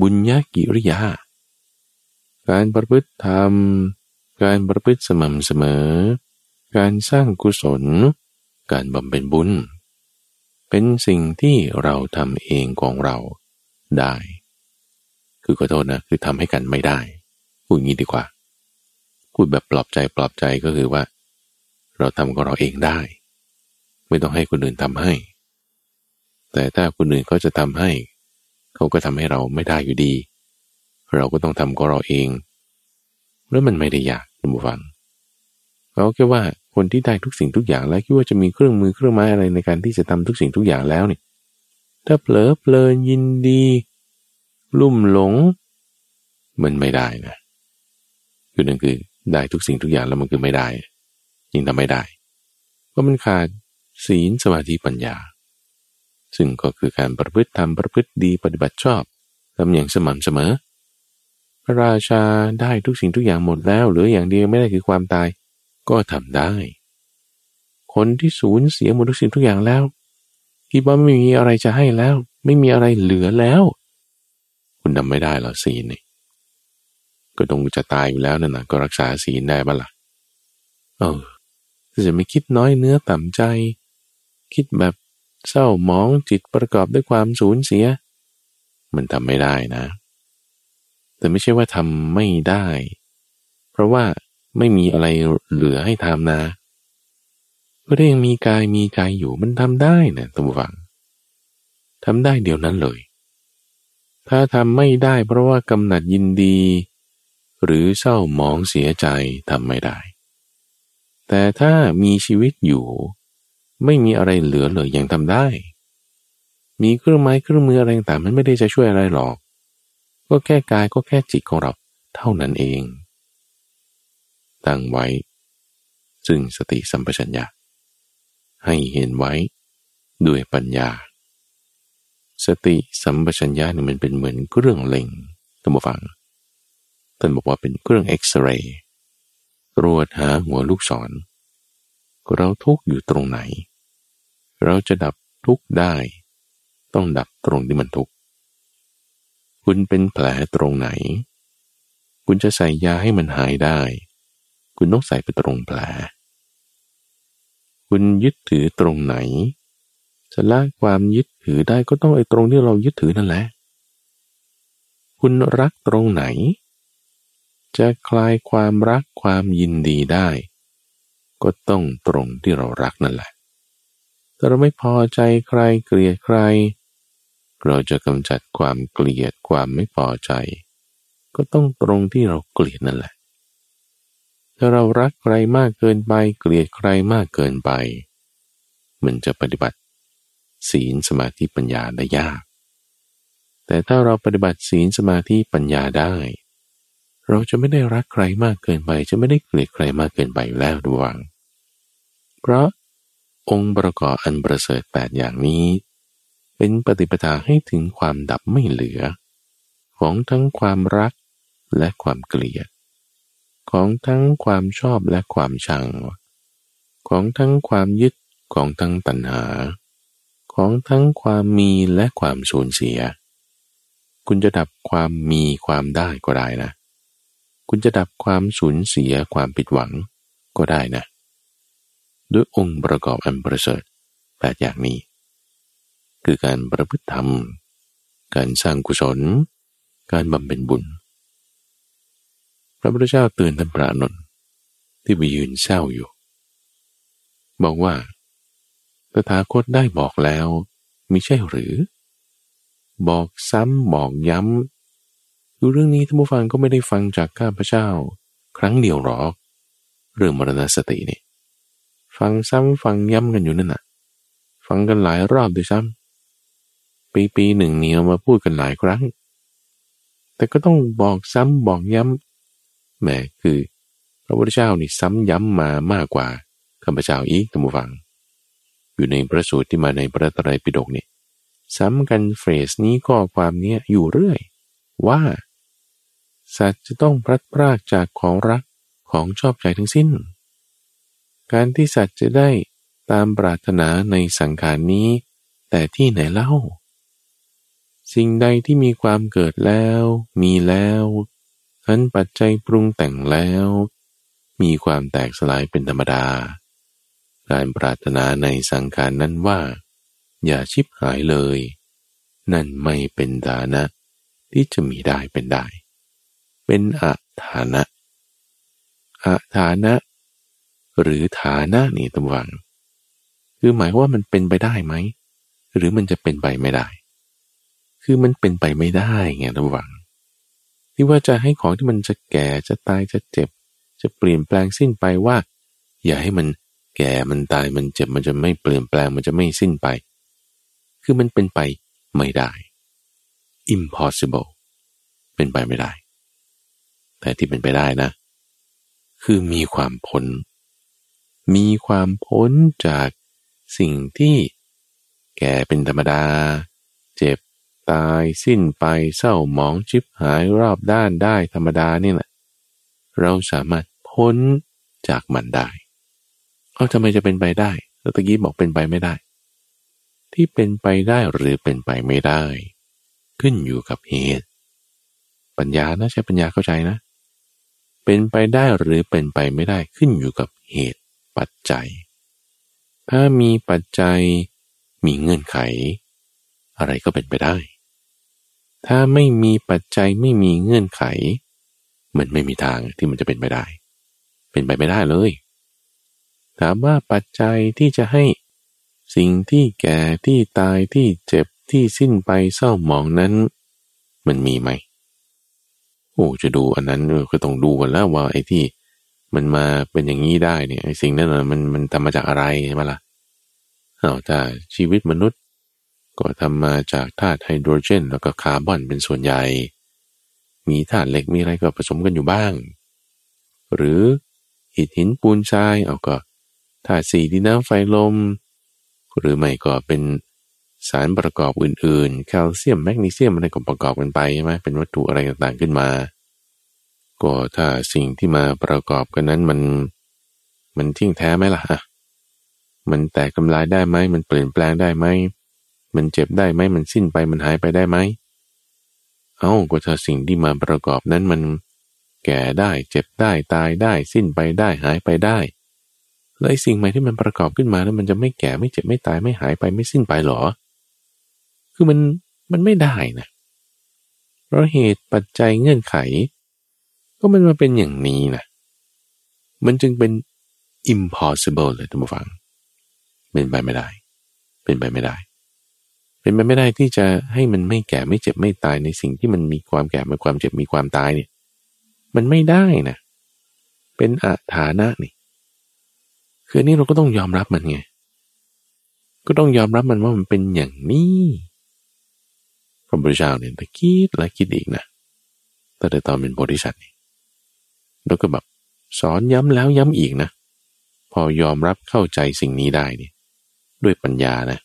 บุญญากิริยา การประพฤติธรรม การประพฤติสม่ำเสมอ การสร้างกุศล การบำเพ็ญบุญ เป็นสิ่งที่เราทำเองของเราได้ คือขอโทษนะคือทำให้กันไม่ได้ พูดงี้ดีกว่า พูดแบบปลอบใจปลอบใจก็คือว่า เราทำของเราเองได้ ไม่ต้องให้คนอื่นทำให้ แต่ถ้าคนอื่นเขาจะทำให้ เขาก็ทำให้เราไม่ได้อยู่ดี เราก็ต้องทำก็เราเองแล้วมันไม่ได้ยากคุณผู้ฟังเขาแค่ว่า คนที่ได้ทุกสิ่งทุกอย่างแล้วคิดว่าจะมีเครื่องมือเครื่องไม้อะไรในการที่จะทำทุกสิ่งทุกอย่างแล้วเนี่ยถ้าเผลอเพลินยินดี ลุ่มหลง มันไม่ได้นะคือนั่นคือได้ทุกสิ่งทุกอย่างแล้วมันคือไม่ได้ ยิ่งทำไม่ได้ เพราะมันขาดศีลสมาธิปัญญา ซึ่งก็คือการประพฤติธรรมประพฤติดีปฏิบัติชอบทำอย่างสม่ำเสมอ พระราชาได้ทุกสิ่งทุกอย่างหมดแล้วเหลืออย่างเดียวไม่ได้คือความตาย ก็ทำได้ คนที่สูญเสียหมดทุกสิ่งทุกอย่างแล้วคิดว่าไม่มีอะไรจะให้แล้ว ไม่มีอะไรเหลือแล้ว คุณทำไม่ได้หรอศีลนี่ก็ต้องจะตายอยู่แล้วนั่นนะก็รักษาศีลได้บ้าล่ะเออจะไม่คิดน้อยเนื้อต่ำใจ คิดแบบเศร้าหมองจิตประกอบด้วยความสูญเสีย มันทำไม่ได้นะ แต่ไม่ใช่ว่าทำไม่ได้ เพราะว่า ไม่มีอะไรเหลือให้ทำนะก็ได้ยังมีกายมีใจอยู่มันทำได้นะตัวฟังทำได้เดี๋ยวนั้นเลย ถ้าทำไม่ได้เพราะว่ากำหนัดยินดี หรือเศร้าหมองเสียใจทำไม่ได้ แต่ถ้ามีชีวิตอยู่ ไม่มีอะไรเหลือเลยยังทำได้ มีเครื่องไม้เครื่องมืออะไรต่างมันไม่ได้จะช่วยอะไรหรอก ก็แค่กายก็แค่จิตของเราเท่านั้นเอง ตั้งไว้ ซึ่งสติสัมปชัญญะ ให้เห็นไว้ด้วยปัญญา สติสัมปชัญญะนี่มันเป็นเหมือนเครื่องเล็งท่านผู้ฟังท่านบอกว่าเป็นเครื่องเอ็กซเรย์ตรวจหาหัวลูกศร เราทุกอยู่ตรงไหน เราจะดับทุกข์ได้ ต้องดับตรงที่มันทุกข์คุณเป็นแผลตรงไหน คุณจะใส่ยาให้มันหายได้ คุณต้องใส่ไปตรงแผล คุณยึดถือตรงไหนจะละความยึดถือได้ก็ต้องไอ้ตรงที่เรายึดถือนั่นแหละ คุณรักตรงไหน จะคลายความรักความยินดีได้ ก็ต้องตรงที่เรารักนั่นแหละ ถ้าเราไม่พอใจใครเกลียดใคร เราจะกำจัดความเกลียดความไม่พอใจ ก็ต้องตรงที่เราเกลียดนั่นแหละ ถ้าเรารักใครมากเกินไป เกลียดใครมากเกินไป มันจะปฏิบัติ ศีลสมาธิปัญญาได้ยาก แต่ถ้าเราปฏิบัติศีลสมาธิปัญญาได้ เราจะไม่ได้รักใครมากเกินไป จะไม่ได้เกลียดใครมากเกินไปแล้วดวง เพราะองค์ประกอบอันประเสริฐแปดอย่างนี้ เป็นปฏิปทาให้ถึงความดับไม่เหลือ ของทั้งความรักและความเกลียด ของทั้งความชอบและความชัง ของทั้งความยึดของทั้งตัณหา ของทั้งความมีและความสูญเสีย คุณจะดับความมีความได้ก็ได้นะ คุณจะดับความสูญเสียความผิดหวังก็ได้นะ ด้วยองค์ประกอบอันประเสริฐแปดอย่างนี้ คือการประพฤติธรรม การสร้างกุศล การบำเพ็ญบุญ พระพุทธเจ้าเตือนท่านพระนนท์ที่ไปยืนเศร้าอยู่ บอกว่าตถาคตได้บอกแล้วมิใช่หรือ บอกซ้ำบอกย้ำคือเรื่องนี้ท่านผู้ฟังก็ไม่ได้ฟังจากข้าพเจ้า ครั้งเดียวหรอกเรื่องมรณสตินี่ฟังซ้ำฟังย้ำกันอยู่นั่นน่ะ ฟังกันหลายรอบด้วยซ้ำปีปีหนึ่งเนี่ยมาพูดกันหลายครั้ง แต่ก็ต้องบอกซ้ำบอกย้ำ แหมคือ พระพุทธเจ้านี่ซ้ำย้ำมามากกว่าข้าพเจ้าอีกท่านผู้ฟัง อยู่ในพระสูตรที่มาในพระตรัยปิฎกนี่ซ้ำกันเฟรสนี้ข้อความนี้อยู่เรื่อย ว่า สัตว์จะต้องพลัดพรากจากของรักของชอบใจทั้งสิ้น การที่สัตว์จะได้ตามปรารถนาในสังขารนี้ แต่ที่ไหนเล่า สิ่งใดที่มีความเกิดแล้ว มีแล้ว อันปัจจัยปรุงแต่งแล้ว มีความแตกสลายเป็นธรรมดา การปรารถนาในสังขารนั้นว่า อย่าชิบหายเลย นั่นไม่เป็นฐานะ ที่จะมีได้เป็นได้ เป็นอัฐานะอฐานะ หรือฐานะนี่ตำวังคือหมายว่ามันเป็นไปได้ไหม หรือมันจะเป็นไปไม่ได้ คือมันเป็นไปไม่ได้ไงตำวัง ที่ว่าจะให้ของที่มันจะแก่จะตายจะเจ็บ จะเปลี่ยนแปลงสิ้นไปว่า อย่าให้มันแก่มันตายมันเจ็บมันจะไม่เปลี่ยนแปลงมันจะไม่สิ้นไป คือมันเป็นไปไม่ได้ impossible เป็นไปไม่ได้ แต่ที่เป็นไปได้นะ คือมีความพ้น มีความพ้นจากสิ่งที่แก่เป็นธรรมดา ตายสิ้นไปเศร้าหมองชิบหายรอบด้านได้ธรรมดานี่แหละ เราสามารถพ้นจากมันได้ เอาทำไมจะเป็นไปได้แล้วตะกี้บอกเป็นไปไม่ได้ ที่เป็นไปได้หรือเป็นไปไม่ได้ ขึ้นอยู่กับเหตุ ปัญญานะใช่ปัญญาเข้าใจนะ เป็นไปได้หรือเป็นไปไม่ได้ขึ้นอยู่กับเหตุปัจจัย ถ้ามีปัจจัยมีเงื่อนไข อะไรก็เป็นไปได้ ถ้าไม่มีปัจจัยไม่มีเงื่อนไข มันไม่มีทางที่มันจะเป็นไปได้ เป็นไปไม่ได้เลย ถามว่าปัจจัยที่จะให้สิ่งที่แก่ที่ตายที่เจ็บที่สิ้นไปเศร้าหมองนั้น มันมีไหมโอ้จะดูอันนั้นก็ต้องดูกันแล้วว่าไอ้ที่ มันมาเป็นอย่างนี้ได้เนี่ยไอ้สิ่งนั้นมันมันทำมาจากอะไรใช่ไหมล่ะเอาถ้าชีวิตมนุษย์ ก็ทำมาจากธาตุไฮโดรเจน แล้วก็คาร์บอนเป็นส่วนใหญ่ มีธาตุเหล็กมีอะไรก็ผสมกันอยู่บ้าง หรือหินหินปูนทรายเอาก็ธาตุสีดินน้ำไฟลม หรือไม่ก็เป็นสารประกอบอื่นๆ แคลเซียมแมกนีเซียมอะไรก็ประกอบกันไปใช่ไหมเป็นวัตถุอะไรต่างๆขึ้นมา ก็ถ้าสิ่งที่มาประกอบกันนั้นมัน มันทิ้งแท้ไหมล่ะ มันแตกกำลายได้ไหมมันเปลี่ยนแปลงได้ไหม มันเจ็บได้ไหมมันสิ้นไปมันหายไปได้ไหมเอา้าก็ถ้าสิ่งที่มาประกอบนั้นมันแก่ได้เจ็บได้ตายได้ สิ้นไปได้หายไปได้แล้วไอ้สิ่งใหม่ที่มันประกอบขึ้นมาแล้วมันจะไม่แก่ไม่เจ็บไม่ตายไม่หายไปไม่สิ้นไปหรอ คือมันมันไม่ได้นะเพราะเหตุปัจจัยเงื่อนไข ก็มันมาเป็นอย่างนี้นะมันจึงเป็น impossible เลยท่านผู้ฟัง เป็นไปไม่ได้ เป็นไปไม่ได้ เป็นไปไม่ได้ที่จะให้มันไม่แก่ไม่เจ็บไม่ตายในสิ่งที่มันมีความแก่มีความเจ็บมีความตายเนี่ย มันไม่ได้นะ เป็นอาฐานะนี่ คือนนี้เราก็ต้องยอมรับมันไง ก็ต้องยอมรับมันว่ามันเป็นอย่างนี้พระพุทธเจ้าเนี่ยตะคิดและคิดอีกนะแต่ตอนเป็นโพธิสัตว์นี่แล้วก็แบบสอนย้ำแล้วย้ำอีกนะ พอยอมรับเข้าใจสิ่งนี้ได้เนี่ยด้วยปัญญานะ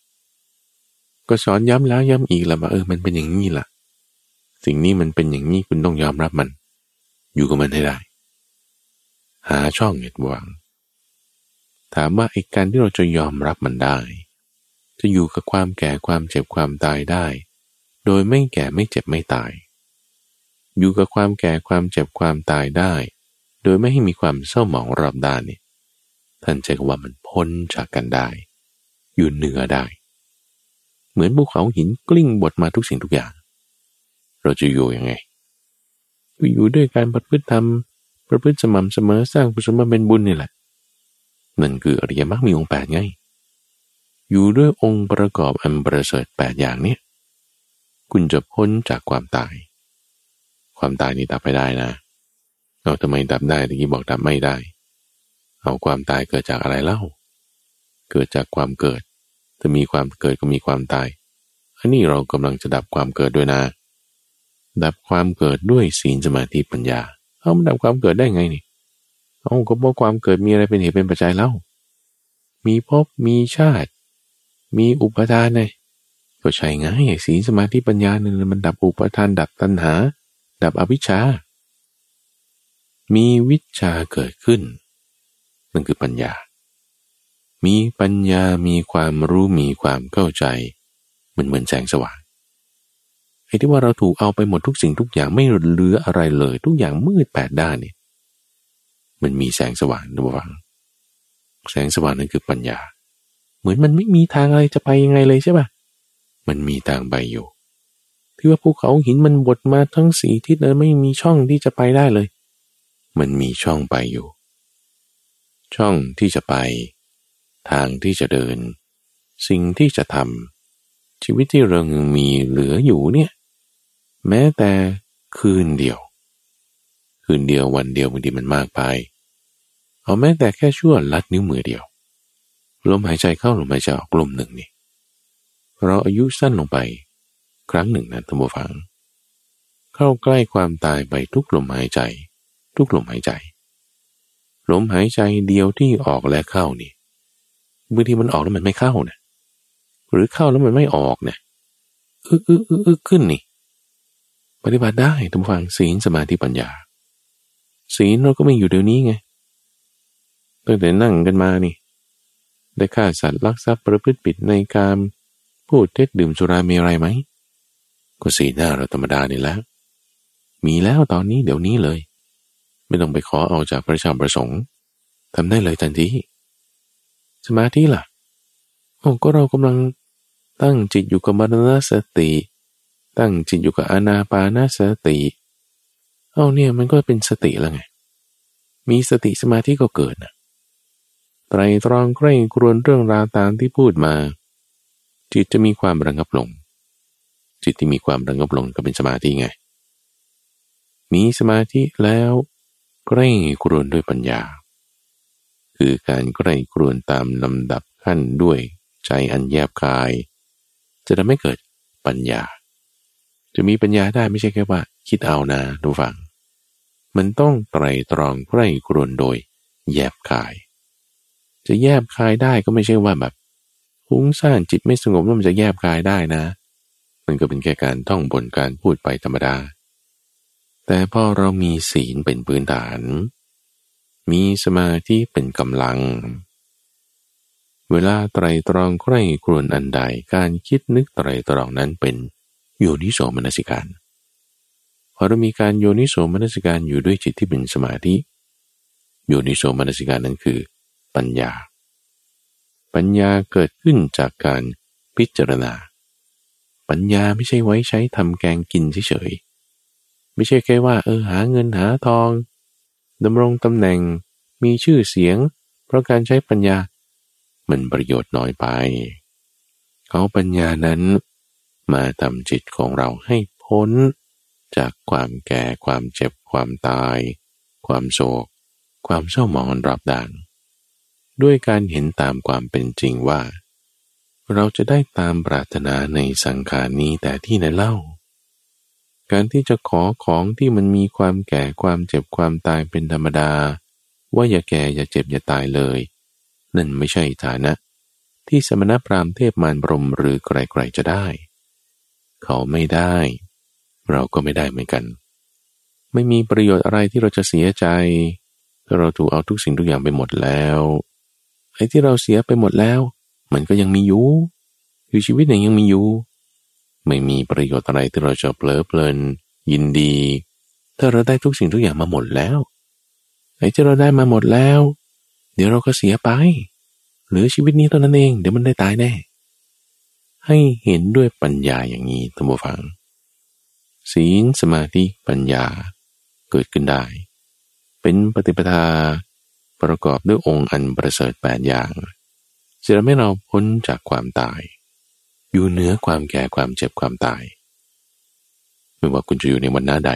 ก็สอนย้ำแล้วย้ำอีกแล้วว่าเออมันเป็นอย่างนี้ล่ะ สิ่งนี้มันเป็นอย่างนี้คุณต้องยอมรับมัน อยู่กับมันให้ได้ หาช่องเหตุหวังถามว่าไอ้การที่เราจะยอมรับมันได้ จะอยู่กับความแก่ความเจ็บความตายได้ โดยไม่แก่ไม่เจ็บไม่ตาย อยู่กับความแก่ความเจ็บความตายได้ โดยไม่ให้มีความเศร้าหมองรอบด้านนี่ท่านใจว่ามันพ้นจากกันได้ อยู่เหนือได้ เหมือนภูเขาหินกลิ้งบดมาทุกสิ่งทุกอย่าง เราจะอยู่ยังไงอยู่ด้วยการประพฤติธรรม ประพฤติสม่ำเสมอสร้างกุศลมาเป็นบุญนี่แหละ นั่นคืออริยมรรคมีองค์แปดไง อยู่ด้วยองค์ประกอบอันประเสริฐแปดอย่างเนี้คุณจะพ้นจากความตาย ความตายนี่ดับไปได้นะ เอาทำไมดับได้ตะกี้บอกดับไม่ได้ เอาความตายเกิดจากอะไรเล่า เกิดจากความเกิด ถ้ามีความเกิดก็มีความตาย อันนี้เรากำลังจะดับความเกิดด้วยนะ ดับความเกิดด้วยศีลสมาธิปัญญา เอามาดับความเกิดได้ไงนี่ เอาก็เพราะความเกิดมีอะไรเป็นเหตุเป็นปัจจัยเล่า มีภพมีชาติ มีอุปทานไงก็ใช่ไงสีลสมาธิปัญญาเนี่ยมันดับอุปทานดับตัณหา ดับอวิชชา มีวิชาเกิดขึ้นนั่นคือปัญญา มีปัญญามีความรู้มีความเข้าใจมันเหมือนแสงสว่างไอ้ที่ว่าเราถูกเอาไปหมดทุกสิ่งทุกอย่างไม่เหลืออะไรเลย ทุกอย่างมืดแปดด้านเนี่ยมันมีแสงสว่างระวังแสงสว่างนั่นคือปัญญา เหมือนมันไม่มีทางอะไรจะไปยังไงเลยใช่ปะมันมีทางไปอยู่ที่ว่าภูเขาหินมันบดมาทั้งสีทิศเลยไม่มีช่องที่จะไปได้เลย มันมีช่องไปอยู่ ช่องที่จะไป ทางที่จะเดิน สิ่งที่จะทำชีวิตที่เรายังมีเหลืออยู่เนี่ย แม้แต่คืนเดียว คืนเดียววันเดียวบางทีมันมากไป เอาแม้แต่แค่ชั่วลัดนิ้วมือเดียวลมหายใจเข้าลมหายใจออกลมหนึ่งนี่เราอายุสั้นลงไป ครั้งหนึ่งนะท่านผู้ฟัง เข้าใกล้ความตายไปทุกลมหายใจ ทุกลมหายใจลมหายใจเดียวที่ออกและเข้านี่ บางทีมันออกแล้วมันไม่เข้าเนะหรือเข้าแล้วมันไม่ออกเนะอึกอึกอึกอึกขึ้นนี่ ปฏิบัติได้ท่านผู้ฟังศีลสมาธิปัญญา ศีลเราก็ไม่อยู่เดี๋ยวนี้ไงตั้งแต่นั่งกันมานี่ ได้ฆ่าสัตว์ลักทรัพย์ประพฤติผิดในการพูดเท็จดื่มสุรามีอะไรไหมก็ศีลหน้าเราธรรมดานี่แล้ว มีแล้วตอนนี้เดี๋ยวนี้เลย ไม่ต้องไปขอเอาจากพระชาประสงค์ทำได้เลยทันที สมาธิล่ะโอ้ก็เรากำลังตั้งจิตอยู่กับมรณสติ ตั้งจิตอยู่กับอนาปานาสติเอาเนี่ยมันก็เป็นสติแล้วไง มีสติสมาธิก็เกิดนะไตรตรองใกล้ครวนเรื่องราวตามที่พูดมา จิตจะมีความระงับลง จิตที่มีความระงับลงก็เป็นสมาธิไง มีสมาธิแล้วใกล้ครวนด้วยปัญญา คือการใกล้ครวนตามลำดับขั้นด้วยใจอันแยบคาย จะทำให้เกิดปัญญา จะมีปัญญาได้ไม่ใช่แค่ว่า คิดเอานะดูฟัง มันต้องไตรตรองใกล้กรวนโดย แยบคาย จะแยบคายได้ก็ไม่ใช่ว่าแบบหุ้งซ่านจิตไม่สงบแล้วมันจะแยบคายได้นะ มันก็เป็นแค่การท่องบนการพูดไปธรรมดา แต่พอเรามีศีลเป็นพื้นฐาน มีสมาธิเป็นกำลัง เวลาไตรตรองใกล้กรวนอันใดการคิดนึกไตรตรองนั้นเป็นอยู่นิโสมนสิการพอเรามีการโยนิโสมนสิการอยู่ด้วยจิตที่เป็นสมาธิ โยนิโสมนสิการนั้นคือปัญญา ปัญญาเกิดขึ้นจากการพิจารณา ปัญญาไม่ใช่ไว้ใช้ทำแกงกินเฉยๆไม่ใช่แค่ว่าเออหาเงินหาทอง ดำรงตำแหน่ง มีชื่อเสียง เพราะการใช้ปัญญา มันประโยชน์น้อยไป เอาปัญญานั้น มาทำจิตของเราให้พ้น จากความแก่ ความเจ็บ ความตาย ความโศก ความเศร้าหมองรับดาน ด้วยการเห็นตามความเป็นจริงว่า เราจะได้ตามปรารถนาในสังขารนี้แต่ที่ไหนเล่า การที่จะขอของที่มันมีความแก่ความเจ็บความตายเป็นธรรมดา ว่าอย่าแก่อย่าเจ็บอย่าตายเลย นั่นไม่ใช่ฐานะ ที่สมณพราหมณ์เทพมารบรมหรือใครๆจะได้ เขาไม่ได้ เราก็ไม่ได้เหมือนกัน ไม่มีประโยชน์อะไรที่เราจะเสียใจถ้าเราถูกเอาทุกสิ่งทุกอย่างไปหมดแล้วไอ้ที่เราเสียไปหมดแล้ว มันก็ยังมีอยู่คือชีวิตเนี่ยยังมีอยู่ ไม่มีประโยชน์อะไรที่เราจะเพลิดเพลิน ยินดี ถ้าเราได้ทุกสิ่งทุกอย่างมาหมดแล้วไอ้ที่เราได้มาหมดแล้ว เดี๋ยวเราก็เสียไป หรือชีวิตนี้ตอนนั้นเอง เดี๋ยวมันได้ตายแน่ ให้เห็นด้วยปัญญาอย่างนี้ท่านผู้ฟัง ศีลสมาธิปัญญาเกิดขึ้นได้ เป็นปฏิปทาประกอบด้วยองค์อันประเสริฐแปดอย่างจะทำให้เราพ้นจากความตาย อยู่เหนือความแก่ความเจ็บความตาย ไม่ว่าคุณจะอยู่ในวันหน้าใด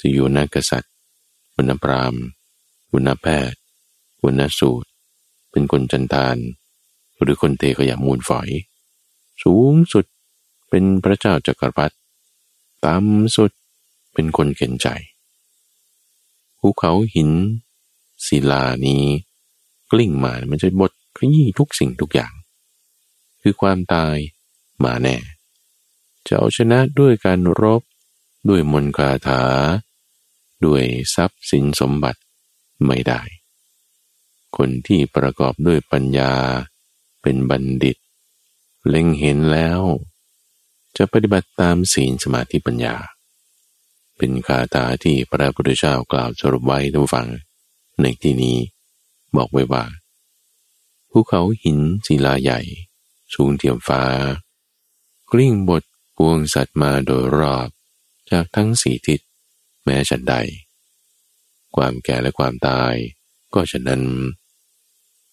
จะอยู่นักกษัตริย์วันนพรามวันนแพทย์วันนสูตร เป็นคนจันทาน หรือคนเทขยะมูลฝอย สูงสุดเป็นพระเจ้าจักรพรรดิต่ำสุดเป็นคนเข็นใจภูเขาหินศิลานี้ กลิ้งมามันจะบดขยี้ทุกสิ่งทุกอย่าง คือความตายมาแน่ จะเอาชนะด้วยการรบ ด้วยมนคาถา ด้วยทรัพย์สินสมบัติไม่ได้ คนที่ประกอบด้วยปัญญา เป็นบัณฑิต เล็งเห็นแล้ว จะปฏิบัติตามศีลสมาธิปัญญา เป็นคาถาที่พระพุทธเจ้ากล่าวสรุปไว้ทุกฝังในที่นี้บอกไว้ว่าภูเขาหินศิลาใหญ่ สูงเทียมฟ้า กลิ้งบทปวงสัตว์มาโดยรอบจากทั้งสี่ทิศแม้ฉันใด ความแก่และความตาย ก็ฉะนั้น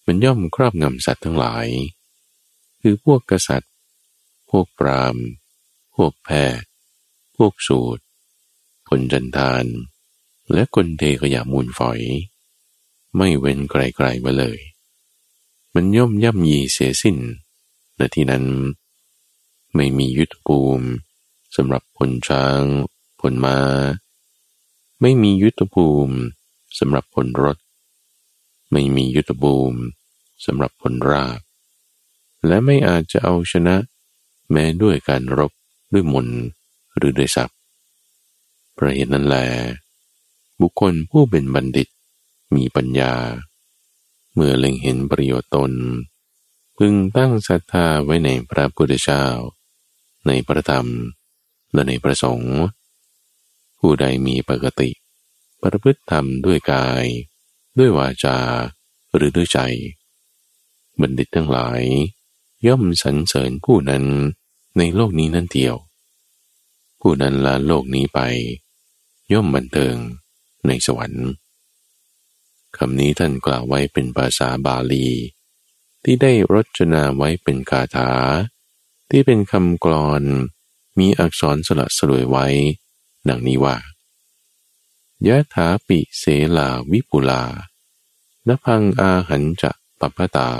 มันย่อมครอบงำสัตว์ทั้งหลาย คือพวกกษัตริย์ พวกปรามพวกแพทย์ พวกสูตร คนจันทาน และคนเทขยะมูลฝอย ไม่เว้นไกลๆมาเลย มันย่อมย่ำยีเสียสิ้น ณที่นั้น ไม่มียุทธภูมิสำหรับพลช้างพลมา้า ไม่มียุทธภูมิสำหรับพลรถ ไม่มียุทธภูมิสำหรับพลราบ และไม่อาจจะเอาชนะ แม้ด้วยการรบด้วยมนหรือด้วยศัพท์ประเหตุนั้นแล บุคคลผู้เป็นบัณฑิตมีปัญญา เมื่อเล็งเห็นประโยชน์ตน พึงตั้งศรัทธาไว้ในพระพุทธเจ้า ในพระธรรม และในพระสงฆ์ผู้ใดมีปกติ ประพฤติธรรมด้วยกาย ด้วยวาจา หรือด้วยใจ บัณฑิตทั้งหลาย ย่อมสรรเสริญผู้นั้นในโลกนี้นั่นเดียว ผู้นั้นละโลกนี้ไป ย่อมบันเทิงในสวรรค์คำนี้ท่านกล่าวไว้เป็นภาษาบาลี ที่ได้รจนาไว้เป็นคาถา ที่เป็นคำกรอนมีอักษรสลักสลวยไว้ ดังนี้ว่ายะถาปิเสลาวิปุลานพังอาหันจะปัปตา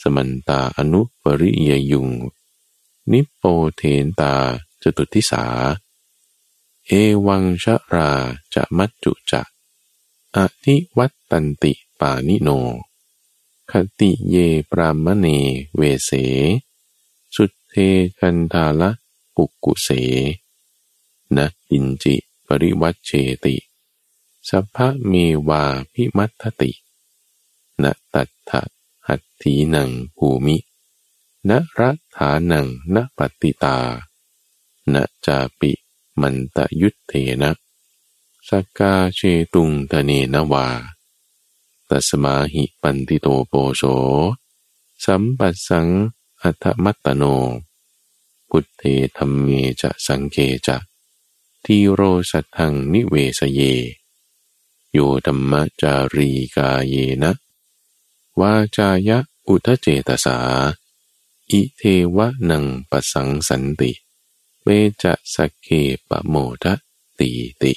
สมันตาอนุปริยยุง นิปโปเถนตาจตุททิสา เอวังชราจะมัจจุจะอธิวัตตันติปาณิโน ขัตติเย พราหมเณ เวสเส สุทเท จัณฑาละปุกกุเสนะ กิญจิปริวัชเชติสัพพะเมวาภิมัททะตินะตัตถะหัตถีนังภูมินะระถานังนะปัตติยานะจาปิมันตะยุทเธนะ สักกาเชตุง ธะเนนะ วา ตัสมาหิปัณฑิโตโปโสสัมปัสสังอัตถะมัตตะโน พุทเธ ธัมเมจะสังเฆ จะ ธีโรสัทธังนิเวสะเย โยธรรมจารีกาเยนะวาจายะอุทเจตสา อิเทวะนังปสังสันติเวจะสเกปโมทะตีติ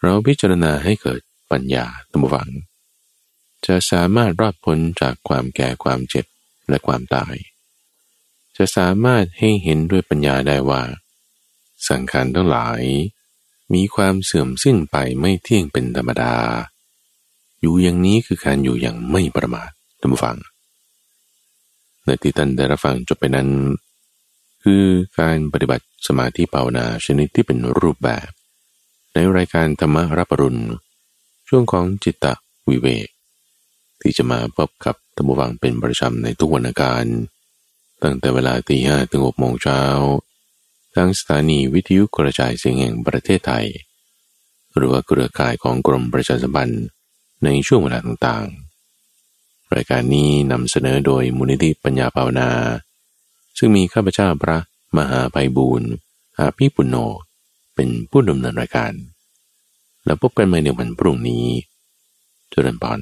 เราพิจารณาให้เกิด ปัญญาตัมวัง จะสามารถรอดพ้นจากความแก่ความเจ็บและความตาย จะสามารถให้เห็นด้วยปัญญาได้ว่า สังขารทั้งหลาย มีความเสื่อมสิ้นไปไม่เที่ยงเป็นธรรมดา อยู่อย่างนี้คือการอยู่อย่างไม่ประมาทท่านผู้ฟังในที่ท่านได้รับฟังจบไปนั้น คือการปฏิบัติสมาธิภาวนาชนิดที่เป็นรูปแบบ ในรายการธรรมรับปรุณ ช่วงของจิตตวิเวกที่จะมาพบกับท่านผู้ฟังเป็นประจำในทุกวันอาการ ตั้งแต่เวลาตีห้ถึงหกโมงเช้าทางสถานีวิทยุกระจายเสียงแห่งประเทศไทย หรือว่าเครือข่ายของกรมประชาสัมพันธ์ในช่วงเวลาต่างๆ รายการนี้นำเสนอโดยมูลนิธิปัญญาภาวนา ซึ่งมีข้าพเจ้าพระมหาไพบูรณ์อาภิปุณโญเป็นผู้ดำเนินรายการ แล้วพบกันใหม่ในวันพรุ่งนี้ เจริญพร